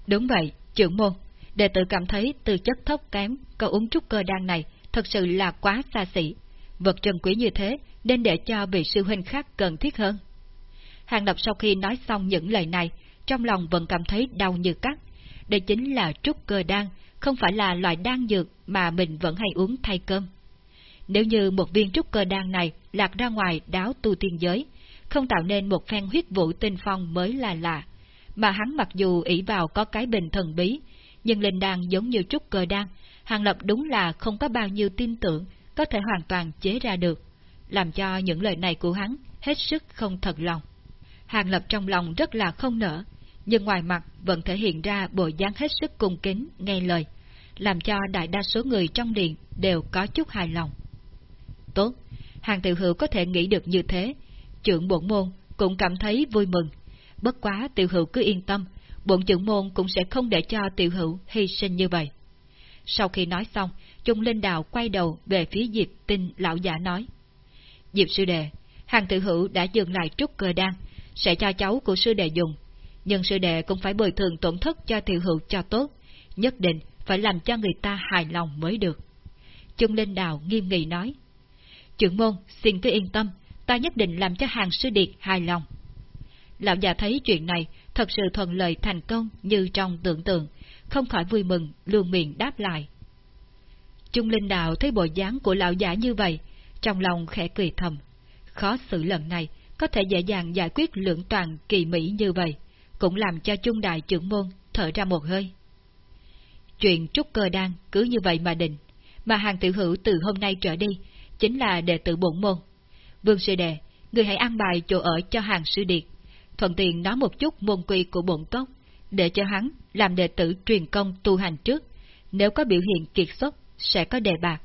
Đúng vậy, trưởng môn, đệ tử cảm thấy từ chất thấp kém, có uống trúc cơ đan này thật sự là quá xa xỉ. Vật trần quý như thế, nên để cho vị sư huynh khác cần thiết hơn. Hàng Lập sau khi nói xong những lời này, trong lòng vẫn cảm thấy đau như cắt. Đây chính là trúc cơ đan, không phải là loại đan dược mà mình vẫn hay uống thay cơm. Nếu như một viên trúc cơ đan này lạc ra ngoài đáo tu tiên giới, không tạo nên một phen huyết vụ tinh phong mới là lạ, mà hắn mặc dù ỷ vào có cái bình thần bí, nhưng linh đan giống như trúc cơ đan, Hàng Lập đúng là không có bao nhiêu tin tưởng có thể hoàn toàn chế ra được, làm cho những lời này của hắn hết sức không thật lòng. Hàng Lập trong lòng rất là không nở, nhưng ngoài mặt vẫn thể hiện ra bộ dáng hết sức cung kính, nghe lời, làm cho đại đa số người trong điện đều có chút hài lòng. Tốt, hàng tiểu hữu có thể nghĩ được như thế, trưởng bổn môn cũng cảm thấy vui mừng. Bất quá tiểu hữu cứ yên tâm, bổn trưởng môn cũng sẽ không để cho tiểu hữu hy sinh như vậy. Sau khi nói xong, Trung Linh Đào quay đầu về phía Diệp Tinh lão giả nói. Diệp sư đệ, hàng tiểu hữu đã dừng lại trúc cơ đan, sẽ cho cháu của sư đệ dùng. Nhưng sư đệ cũng phải bồi thường tổn thất cho tiểu hữu cho tốt, nhất định phải làm cho người ta hài lòng mới được. Trung Linh Đào nghiêm nghị nói. Trưởng môn, xin cứ yên tâm, ta nhất định làm cho hàng sư điệt hài lòng. Lão già thấy chuyện này thật sự thuận lợi thành công như trong tưởng tượng, không khỏi vui mừng, luôn miệng đáp lại. Trung Linh Đạo thấy bộ dáng của lão giả như vậy, trong lòng khẽ cười thầm. Khó xử lần này, có thể dễ dàng giải quyết lưỡng toàn kỳ mỹ như vậy, cũng làm cho Trung Đại trưởng môn thở ra một hơi. Chuyện trúc cơ đan cứ như vậy mà định, mà hàng tiểu hữu từ hôm nay trở đi, chính là đệ tử bổn môn. Vương sư đệ, người hãy ăn bài chỗ ở cho hàng sư điệt, thuận tiện nói một chút môn quy của bổn cốc, để cho hắn làm đệ tử truyền công tu hành trước, nếu có biểu hiện kiệt xuất, sẽ có đề bạc.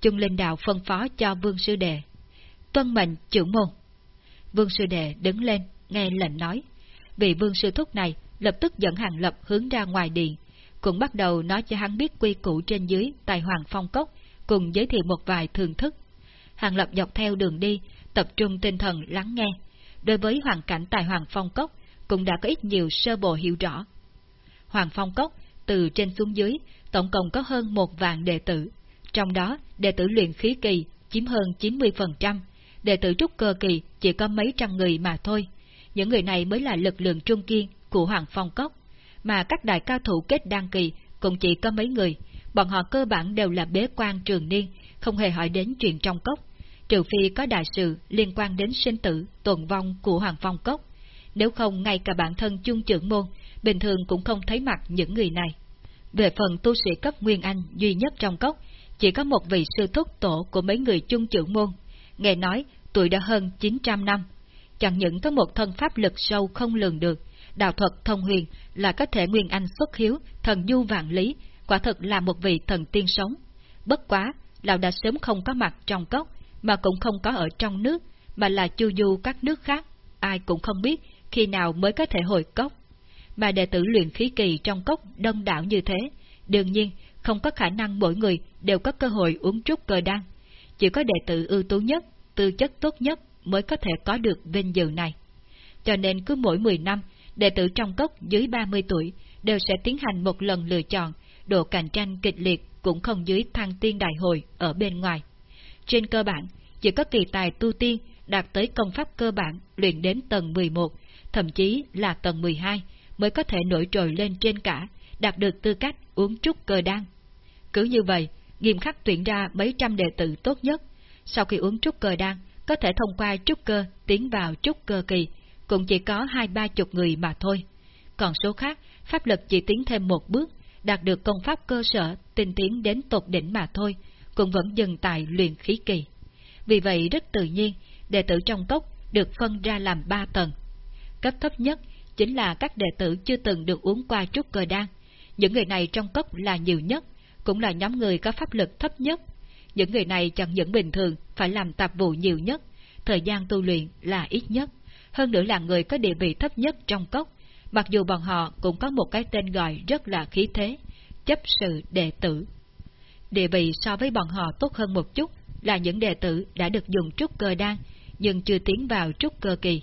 Trung Linh Đạo phân phó cho Vương Sư Đệ. Tuân mệnh trưởng môn. Vương Sư Đệ đứng lên, nghe lệnh nói. Vị Vương Sư Thúc này lập tức dẫn Hàng Lập hướng ra ngoài điện, cũng bắt đầu nói cho hắn biết quy củ trên dưới tại Hoàng Phong Cốc, cùng giới thiệu một vài thường thức. Hàng Lập dọc theo đường đi, tập trung tinh thần lắng nghe. Đối với hoàn cảnh tại Hoàng Phong Cốc, cũng đã có ít nhiều sơ bộ hiểu rõ. Hoàng Phong Cốc, từ trên xuống dưới, tổng cộng có hơn một vạn đệ tử, trong đó đệ tử luyện khí kỳ chiếm hơn 90%, đệ tử trúc cơ kỳ chỉ có mấy trăm người mà thôi. Những người này mới là lực lượng trung kiên của Hoàng Phong Cốc, mà các đại cao thủ kết đăng kỳ cũng chỉ có mấy người, bọn họ cơ bản đều là bế quan trường niên, không hề hỏi đến chuyện trong cốc, trừ phi có đại sự liên quan đến sinh tử, tồn vong của Hoàng Phong Cốc. Nếu không ngay cả bản thân chung trưởng môn, bình thường cũng không thấy mặt những người này. Về phần tu sĩ cấp Nguyên Anh duy nhất trong cốc, chỉ có một vị sư thúc tổ của mấy người chung trưởng môn. Nghe nói, tuổi đã hơn 900 năm. Chẳng những có một thân pháp lực sâu không lường được, đạo thuật thông huyền là có thể Nguyên Anh xuất hiếu, thần du vạn lý, quả thực là một vị thần tiên sống. Bất quá, lão đã sớm không có mặt trong cốc, mà cũng không có ở trong nước, mà là chu du các nước khác, ai cũng không biết khi nào mới có thể hồi cốc mà đệ tử luyện khí kỳ trong cốc đông đảo như thế, đương nhiên không có khả năng mỗi người đều có cơ hội uống trúc cơ đan. Chỉ có đệ tử ưu tú nhất, tư chất tốt nhất mới có thể có được vinh dự này. Cho nên cứ mỗi 10 năm, đệ tử trong cốc dưới 30 tuổi đều sẽ tiến hành một lần lựa chọn, độ cạnh tranh kịch liệt cũng không dưới thăng tiên đại hội ở bên ngoài. Trên cơ bản, chỉ có kỳ tài tu tiên đạt tới công pháp cơ bản luyện đến tầng 11, thậm chí là tầng 12, mới có thể nổi trội lên trên cả, đạt được tư cách uống trúc cơ đan. Cứ như vậy, nghiêm khắc tuyển ra mấy trăm đệ tử tốt nhất, sau khi uống trúc cơ đan, có thể thông qua trúc cơ tiến vào trúc cơ kỳ, cũng chỉ có hai ba chục người mà thôi. Còn số khác, pháp lực chỉ tiến thêm một bước, đạt được công pháp cơ sở tinh tiến đến tột đỉnh mà thôi, cũng vẫn dừng tại luyện khí kỳ. Vì vậy rất tự nhiên, đệ tử trong cốc được phân ra làm ba tầng. Cấp thấp nhất chính là các đệ tử chưa từng được uống qua trúc cơ đan. Những người này trong cốc là nhiều nhất, cũng là nhóm người có pháp lực thấp nhất. Những người này chẳng những bình thường phải làm tạp vụ nhiều nhất, thời gian tu luyện là ít nhất, hơn nữa là người có địa vị thấp nhất trong cốc, mặc dù bọn họ cũng có một cái tên gọi rất là khí thế, chấp sự đệ tử. Địa vị so với bọn họ tốt hơn một chút là những đệ tử đã được dùng trúc cơ đan, nhưng chưa tiến vào trúc cơ kỳ.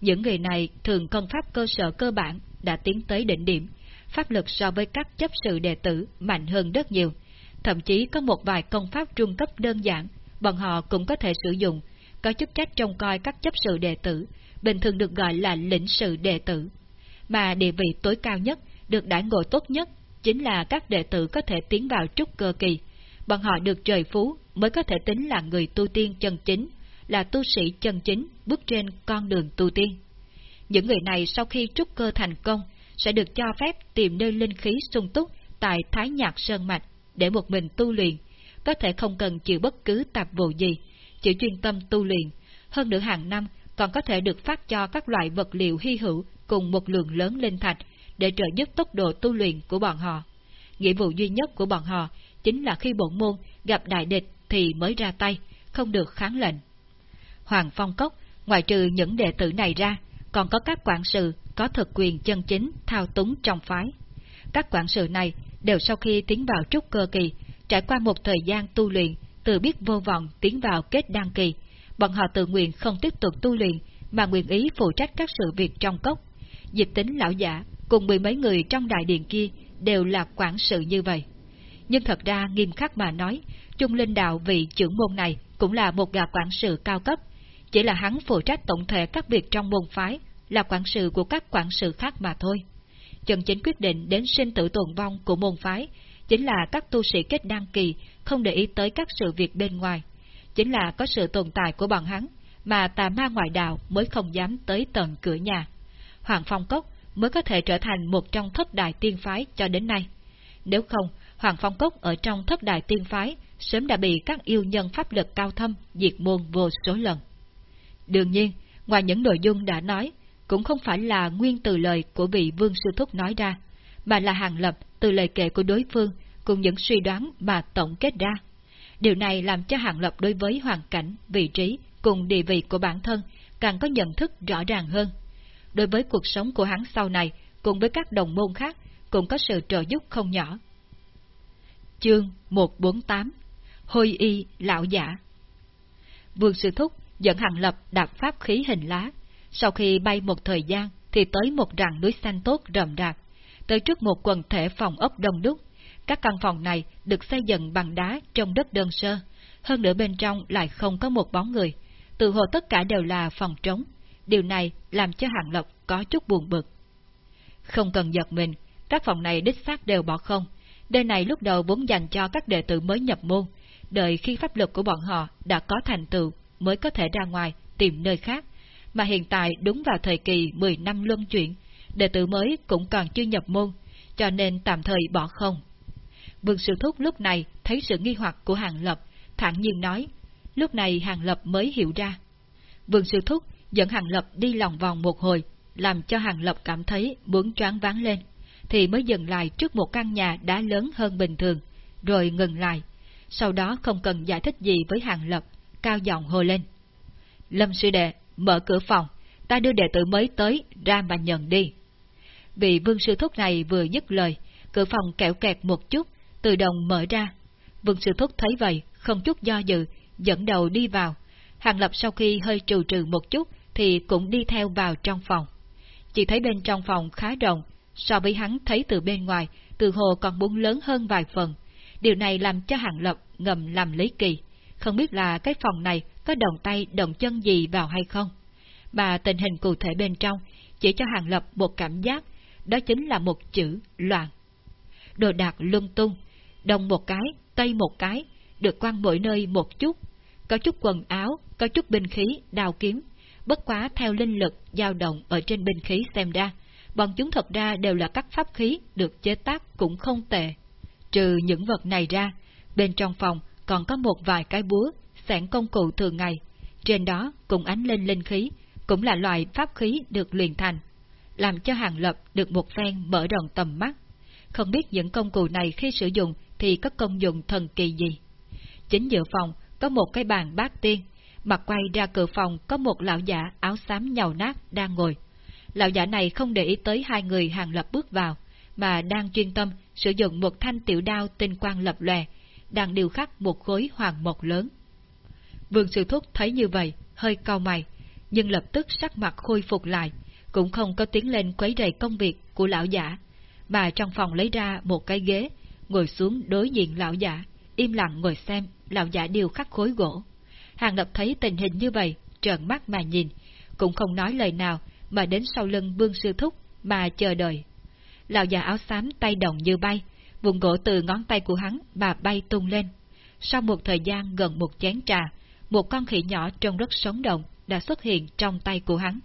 Những người này thường công pháp cơ sở cơ bản đã tiến tới đỉnh điểm, pháp lực so với các chấp sự đệ tử mạnh hơn rất nhiều. Thậm chí có một vài công pháp trung cấp đơn giản, bọn họ cũng có thể sử dụng, có chức trách trông coi các chấp sự đệ tử, bình thường được gọi là lĩnh sự đệ tử. Mà địa vị tối cao nhất, được đãi ngộ tốt nhất, chính là các đệ tử có thể tiến vào trúc cơ kỳ. Bọn họ được trời phú mới có thể tính là người tu tiên chân chính, là tu sĩ chân chính bước trên con đường tu tiên. Những người này sau khi trúc cơ thành công sẽ được cho phép tìm nơi linh khí sung túc tại Thái Nhạc Sơn Mạch để một mình tu luyện, có thể không cần chịu bất cứ tạp vụ gì, chỉ chuyên tâm tu luyện. Hơn nữa hàng năm còn có thể được phát cho các loại vật liệu hy hữu cùng một lượng lớn linh thạch để trợ giúp tốc độ tu luyện của bọn họ. Nghĩa vụ duy nhất của bọn họ chính là khi bổn môn gặp đại địch thì mới ra tay, không được kháng lệnh. Hoàng Phong Cốc, ngoài trừ những đệ tử này ra, còn có các quản sự có thực quyền chân chính thao túng trong phái. Các quản sự này đều sau khi tiến vào trúc cơ kỳ, trải qua một thời gian tu luyện, từ biết vô vọng tiến vào kết đăng kỳ, bọn họ tự nguyện không tiếp tục tu luyện, mà nguyện ý phụ trách các sự việc trong cốc. Diệp tính lão giả cùng mười mấy người trong đại điện kia đều là quản sự như vậy. nhưng thật ra nghiêm khắc mà nói, Trung Linh Đạo vị trưởng môn này cũng là một gà quản sự cao cấp, chỉ là hắn phụ trách tổng thể các việc trong môn phái, là quản sự của các quản sự khác mà thôi. Chân chính quyết định đến sinh tử tồn vong của môn phái, chính là các tu sĩ kết đăng kỳ không để ý tới các sự việc bên ngoài. Chính là có sự tồn tại của bọn hắn, mà tà ma ngoại đạo mới không dám tới tận cửa nhà. Hoàng Phong Cốc mới có thể trở thành một trong thất đại tiên phái cho đến nay. Nếu không, Hoàng Phong Cốc ở trong thất đại tiên phái sớm đã bị các yêu nhân pháp lực cao thâm diệt môn vô số lần. Đương nhiên, ngoài những nội dung đã nói, cũng không phải là nguyên từ lời của vị vương sư thúc nói ra, mà là hàng lập từ lời kể của đối phương cùng những suy đoán mà tổng kết ra. Điều này làm cho hàng lập đối với hoàn cảnh, vị trí cùng địa vị của bản thân càng có nhận thức rõ ràng hơn. Đối với cuộc sống của hắn sau này, cùng với các đồng môn khác, cũng có sự trợ giúp không nhỏ. Chương 148 Hôi y lão giả Vương Sư Thúc dẫn Hàng Lập đạp pháp khí hình lá, sau khi bay một thời gian thì tới một rặng núi xanh tốt rậm rạp, tới trước một quần thể phòng ốc đông đúc. Các căn phòng này được xây dựng bằng đá trong đất đơn sơ, hơn nữa bên trong lại không có một bóng người, tự hồ tất cả đều là phòng trống. Điều này làm cho Hàng lộc có chút buồn bực. Không cần giật mình, các phòng này đích xác đều bỏ không. Nơi này lúc đầu vốn dành cho các đệ tử mới nhập môn, đợi khi pháp lực của bọn họ đã có thành tựu mới có thể ra ngoài tìm nơi khác. Mà hiện tại đúng vào thời kỳ 10 năm luân chuyển, đệ tử mới cũng còn chưa nhập môn, cho nên tạm thời bỏ không. Vương Sư Thúc lúc này thấy sự nghi hoặc của Hàng Lập, thẳng nhiên nói, lúc này Hàng Lập mới hiểu ra. Vương Sư Thúc dẫn Hàng Lập đi lòng vòng một hồi, làm cho Hàng Lập cảm thấy muốn choáng váng lên, thì mới dừng lại trước một căn nhà đá lớn hơn bình thường, rồi ngừng lại. Sau đó không cần giải thích gì với Hàng Lập, cao giọng hô lên. Lâm sư đệ, mở cửa phòng, ta đưa đệ tử mới tới, ra mà nhận đi. Vị vương sư thúc này vừa dứt lời, cửa phòng kẹo kẹt một chút, tự động mở ra. Vương sư thúc thấy vậy, không chút do dự, dẫn đầu đi vào. Hàng Lập sau khi hơi trừ trừ một chút, thì cũng đi theo vào trong phòng. Chỉ thấy bên trong phòng khá rộng, so với hắn thấy từ bên ngoài, từ hồ còn muốn lớn hơn vài phần. Điều này làm cho Hàng Lập ngầm làm lấy kỳ, không biết là cái phòng này có động tay động chân gì vào hay không. Mà tình hình cụ thể bên trong chỉ cho Hàng Lập một cảm giác, đó chính là một chữ loạn. Đồ đạc lung tung, đông một cái, tây một cái, được quăng mỗi nơi một chút, có chút quần áo, có chút binh khí, đào kiếm, bất quá theo linh lực dao động ở trên binh khí xem ra, bọn chúng thật ra đều là các pháp khí được chế tác cũng không tệ. Trừ những vật này ra, bên trong phòng còn có một vài cái búa, sẻn công cụ thường ngày, trên đó cũng ánh lên linh khí, cũng là loại pháp khí được luyện thành, làm cho Hàng Lập được một phen mở rộng tầm mắt. Không biết những công cụ này khi sử dụng thì có công dụng thần kỳ gì. Chính giữa phòng có một cái bàn bát tiên, mặt quay ra cửa phòng có một lão giả áo xám nhàu nát đang ngồi. Lão giả này không để ý tới hai người Hàng Lập bước vào, mà đang chuyên tâm sử dụng một thanh tiểu đao tinh quang lập lòe, đang điều khắc một khối hoàng mộc lớn. Vương Sư Thúc thấy như vậy, hơi cau mày, nhưng lập tức sắc mặt khôi phục lại, cũng không có tiếng lên quấy rầy công việc của lão giả, mà trong phòng lấy ra một cái ghế, ngồi xuống đối diện lão giả, im lặng ngồi xem lão giả điều khắc khối gỗ. Hàng Lập thấy tình hình như vậy, trợn mắt mà nhìn, cũng không nói lời nào mà đến sau lưng Vương Sư Thúc mà chờ đợi. Lão già áo xám tay đồng như bay, vùng gỗ từ ngón tay của hắn mà bay tung lên. Sau một thời gian gần một chén trà, một con khỉ nhỏ trông rất sống động đã xuất hiện trong tay của hắn.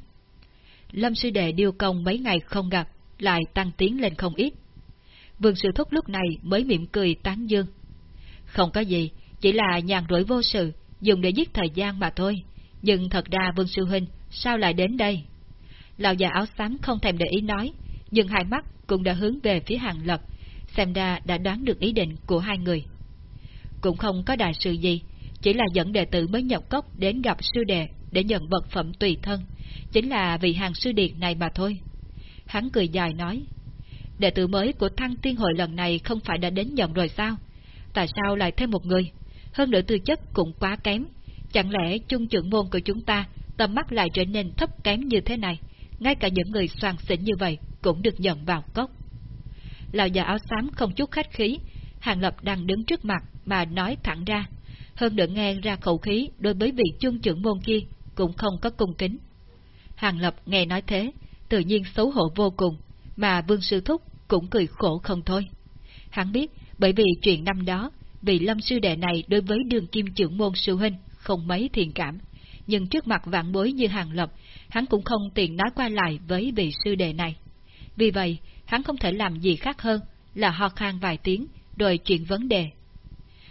Lâm sư đệ điêu công mấy ngày không gặp, lại tăng tiến lên không ít. Vương sư thúc lúc này mới mỉm cười tán dương. Không có gì, chỉ là nhàn rỗi vô sự, dùng để giết thời gian mà thôi. Nhưng thật ra Vương sư huynh, sao lại đến đây? Lão già áo xám không thèm để ý nói, nhưng hai mắt cũng đã hướng về phía hàng lập, xem ra đã đoán được ý định của hai người. Cũng không có đại sự gì, chỉ là dẫn đệ tử mới nhập cốc đến gặp sư đệ để nhận vật phẩm tùy thân, chính là vì hàng sư điệt này mà thôi. Hắn cười dài nói, đệ tử mới của thăng tiên hội lần này không phải đã đến nhận rồi sao? Tại sao lại thêm một người? Hơn nữa tư chất cũng quá kém. Chẳng lẽ chung trưởng môn của chúng ta tầm mắt lại trở nên thấp kém như thế này? Ngay cả những người soàn xỉn như vậy cũng được nhận vào cốc. Lão già áo xám không chút khách khí, Hàng Lập đang đứng trước mặt mà nói thẳng ra, hơn nữa nghe ra khẩu khí đối với vị chung trưởng môn kia cũng không có cung kính. Hàng Lập nghe nói thế, tự nhiên xấu hổ vô cùng, mà Vương Sư Thúc cũng cười khổ không thôi. Hắn biết, bởi vì chuyện năm đó, vị lâm sư đệ này đối với đường kim trưởng môn sư huynh không mấy thiện cảm, nhưng trước mặt vạn bối như Hàng Lập, hắn cũng không tiện nói qua lại với vị sư đệ này. Vì vậy, hắn không thể làm gì khác hơn là ho khan vài tiếng, rồi chuyện vấn đề.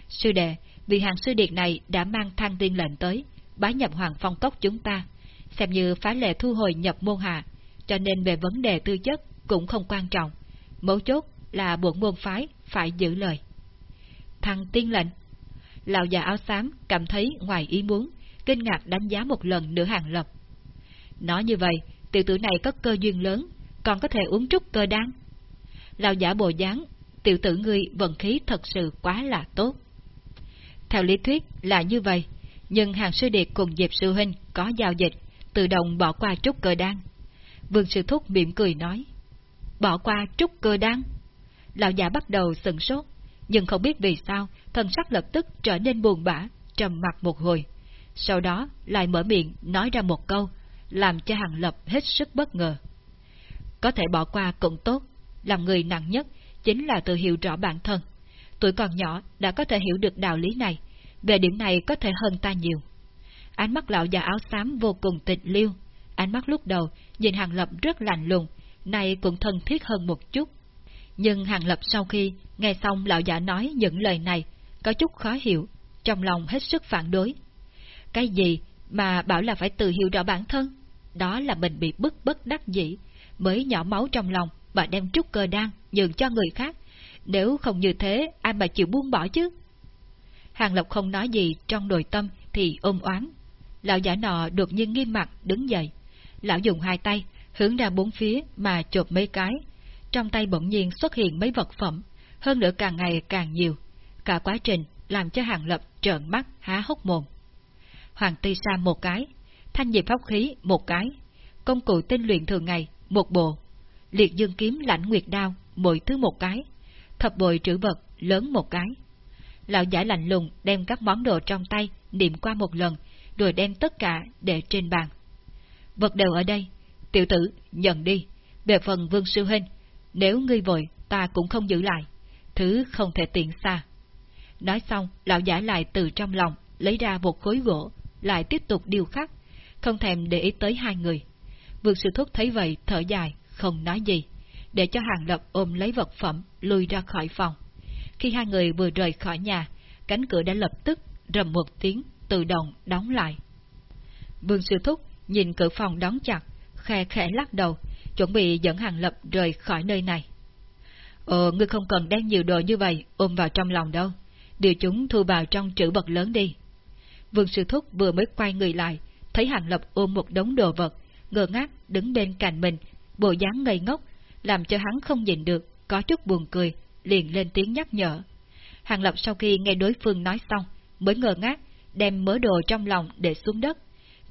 Sư đệ, vị hàng sư điệt này đã mang thang tiên lệnh tới, bái nhập hoàng phong cốc chúng ta, xem như phá lệ thu hồi nhập môn hạ, cho nên về vấn đề tư chất cũng không quan trọng. Mấu chốt là buộc môn phái phải giữ lời. thằng tiên lệnh Lão già áo xám cảm thấy ngoài ý muốn, kinh ngạc đánh giá một lần nữa hàng lập. Nói như vậy, tiểu tử này có cơ duyên lớn, còn có thể uống trúc cơ đan. Lão giả bồ dáng, tiểu tử ngươi vận khí thật sự quá là tốt. Theo lý thuyết là như vậy, nhưng hàng sư điệt cùng Diệp Sư Huynh có giao dịch, tự động bỏ qua trúc cơ đan. Vương Sư Thúc mỉm cười nói, bỏ qua trúc cơ đan. Lão giả bắt đầu sừng sốt, nhưng không biết vì sao, thần sắc lập tức trở nên buồn bã, trầm mặt một hồi. Sau đó lại mở miệng nói ra một câu, làm cho Hàng Lập hết sức bất ngờ. Có thể bỏ qua cũng tốt, làm người nặng nhất chính là tự hiểu rõ bản thân. Tuổi còn nhỏ đã có thể hiểu được đạo lý này, về điểm này có thể hơn ta nhiều. Ánh mắt lão già áo xám vô cùng tịch liêu, ánh mắt lúc đầu nhìn Hàng Lập rất lạnh lùng, nay cũng thân thiết hơn một chút. Nhưng Hàng Lập sau khi nghe xong lão giả nói những lời này, có chút khó hiểu, trong lòng hết sức phản đối. Cái gì mà bảo là phải tự hiểu rõ bản thân? Đó là mình bị bức bất đắc dĩ, mới nhỏ máu trong lòng và đem trúc cơ đan nhường cho người khác. Nếu không như thế, ai mà chịu buông bỏ chứ? Hàng Lập không nói gì trong nội tâm thì ôm oán. Lão giả nọ đột nhiên nghiêm mặt đứng dậy. Lão dùng hai tay hướng ra bốn phía mà chộp mấy cái. Trong tay bỗng nhiên xuất hiện mấy vật phẩm, hơn nữa càng ngày càng nhiều. Cả quá trình làm cho Hàng Lập trợn mắt há hốc mồm. Hoàng ti sa một cái, thanh diệp pháp khí một cái, công cụ tinh luyện thường ngày một bộ, liệt dương kiếm lãnh nguyệt đao mỗi thứ một cái, thập bội trữ vật lớn một cái. Lão giả lạnh lùng đem các món đồ trong tay niệm qua một lần, rồi đem tất cả để trên bàn. Vật đều ở đây, tiểu tử, nhận đi, về phần vương sư huynh, nếu ngươi vội, ta cũng không giữ lại, thứ không thể tiện xa. Nói xong, lão giả lại từ trong lòng lấy ra một khối gỗ, lại tiếp tục điêu khắc, không thèm để ý tới hai người. Vương sư thúc thấy vậy thở dài, không nói gì, để cho hàng lập ôm lấy vật phẩm, lui ra khỏi phòng. Khi hai người vừa rời khỏi nhà, cánh cửa đã lập tức rầm một tiếng, tự động đóng lại. Vương sư thúc nhìn cửa phòng đóng chặt, khe khẽ lắc đầu, chuẩn bị dẫn hàng lập rời khỏi nơi này. Ờ, ngươi không cần đem nhiều đồ như vậy ôm vào trong lòng đâu, điều chúng thu vào trong trữ vật lớn đi. Vương sư thúc vừa mới quay người lại, thấy hàng lập ôm một đống đồ vật, ngơ ngác đứng bên cạnh mình, bộ dáng ngây ngốc, làm cho hắn không nhìn được, có chút buồn cười, liền lên tiếng nhắc nhở. Hàng Lập sau khi nghe đối phương nói xong, mới ngơ ngác, đem mớ đồ trong lòng để xuống đất,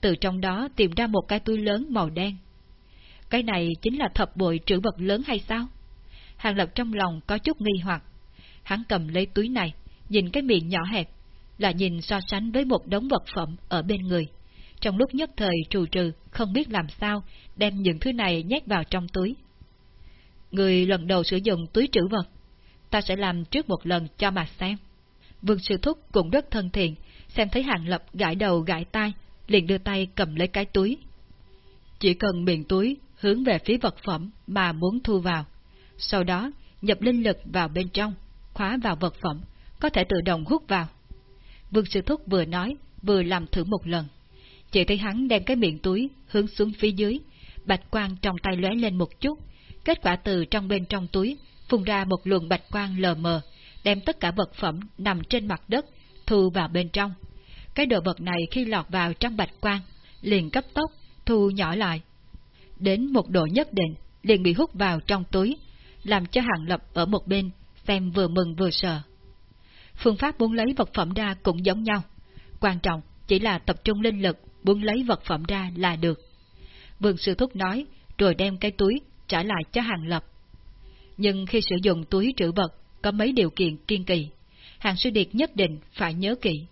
từ trong đó tìm ra một cái túi lớn màu đen. Cái này chính là thập bội trữ vật lớn hay sao? Hàng Lập trong lòng có chút nghi hoặc. Hắn cầm lấy túi này, nhìn cái miệng nhỏ hẹp, là nhìn so sánh với một đống vật phẩm ở bên người. Trong lúc nhất thời trù trừ, không biết làm sao, đem những thứ này nhét vào trong túi. Người lần đầu sử dụng túi trữ vật, ta sẽ làm trước một lần cho mà xem. Vương Sư Thúc cũng rất thân thiện, xem thấy Hàng Lập gãi đầu gãi tai, liền đưa tay cầm lấy cái túi. Chỉ cần miệng túi hướng về phía vật phẩm mà muốn thu vào. Sau đó, nhập linh lực vào bên trong, khóa vào vật phẩm, có thể tự động hút vào. Vương Sư Thúc vừa nói, vừa làm thử một lần. Chỉ thấy hắn đem cái miệng túi hướng xuống phía dưới, bạch quang trong tay lóe lên một chút, kết quả từ trong bên trong túi phun ra một luồng bạch quang lờ mờ, đem tất cả vật phẩm nằm trên mặt đất thu vào bên trong. Cái đồ vật này khi lọt vào trong bạch quang, liền cấp tốc thu nhỏ lại. Đến một độ nhất định, liền bị hút vào trong túi, làm cho Hàng Lập ở một bên xem vừa mừng vừa sợ. Phương pháp muốn lấy vật phẩm ra cũng giống nhau, quan trọng chỉ là tập trung linh lực muốn lấy vật phẩm ra là được. Vương Sư Thúc nói, rồi đem cái túi trả lại cho Hàng Lập. Nhưng khi sử dụng túi trữ vật, có mấy điều kiện kiên kỳ. Hàng sư điệt nhất định phải nhớ kỹ.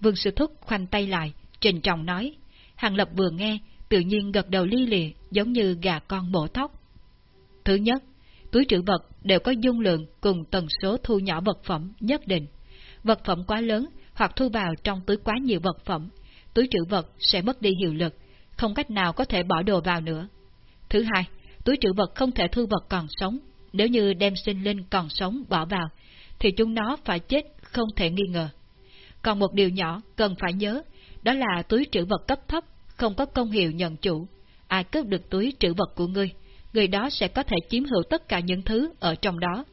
Vương Sư Thúc khoanh tay lại, trình trọng nói. Hàng Lập vừa nghe, tự nhiên gật đầu li lìa giống như gà con bổ tóc. Thứ nhất, túi trữ vật đều có dung lượng cùng tần số thu nhỏ vật phẩm nhất định. Vật phẩm quá lớn hoặc thu vào trong túi quá nhiều vật phẩm, túi trữ vật sẽ mất đi hiệu lực, không cách nào có thể bỏ đồ vào nữa. Thứ hai, túi trữ vật không thể thu vật còn sống, nếu như đem sinh linh còn sống bỏ vào, thì chúng nó phải chết không thể nghi ngờ. Còn một điều nhỏ cần phải nhớ, đó là túi trữ vật cấp thấp, không có công hiệu nhận chủ. Ai cướp được túi trữ vật của ngươi, người đó sẽ có thể chiếm hữu tất cả những thứ ở trong đó,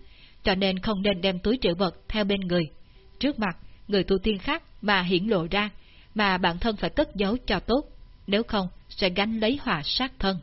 cho nên không nên đem túi trữ vật theo bên người. Trước mặt, người tu tiên khác mà hiển lộ ra, mà bản thân phải cất giấu cho tốt, nếu không sẽ gánh lấy họa sát thân.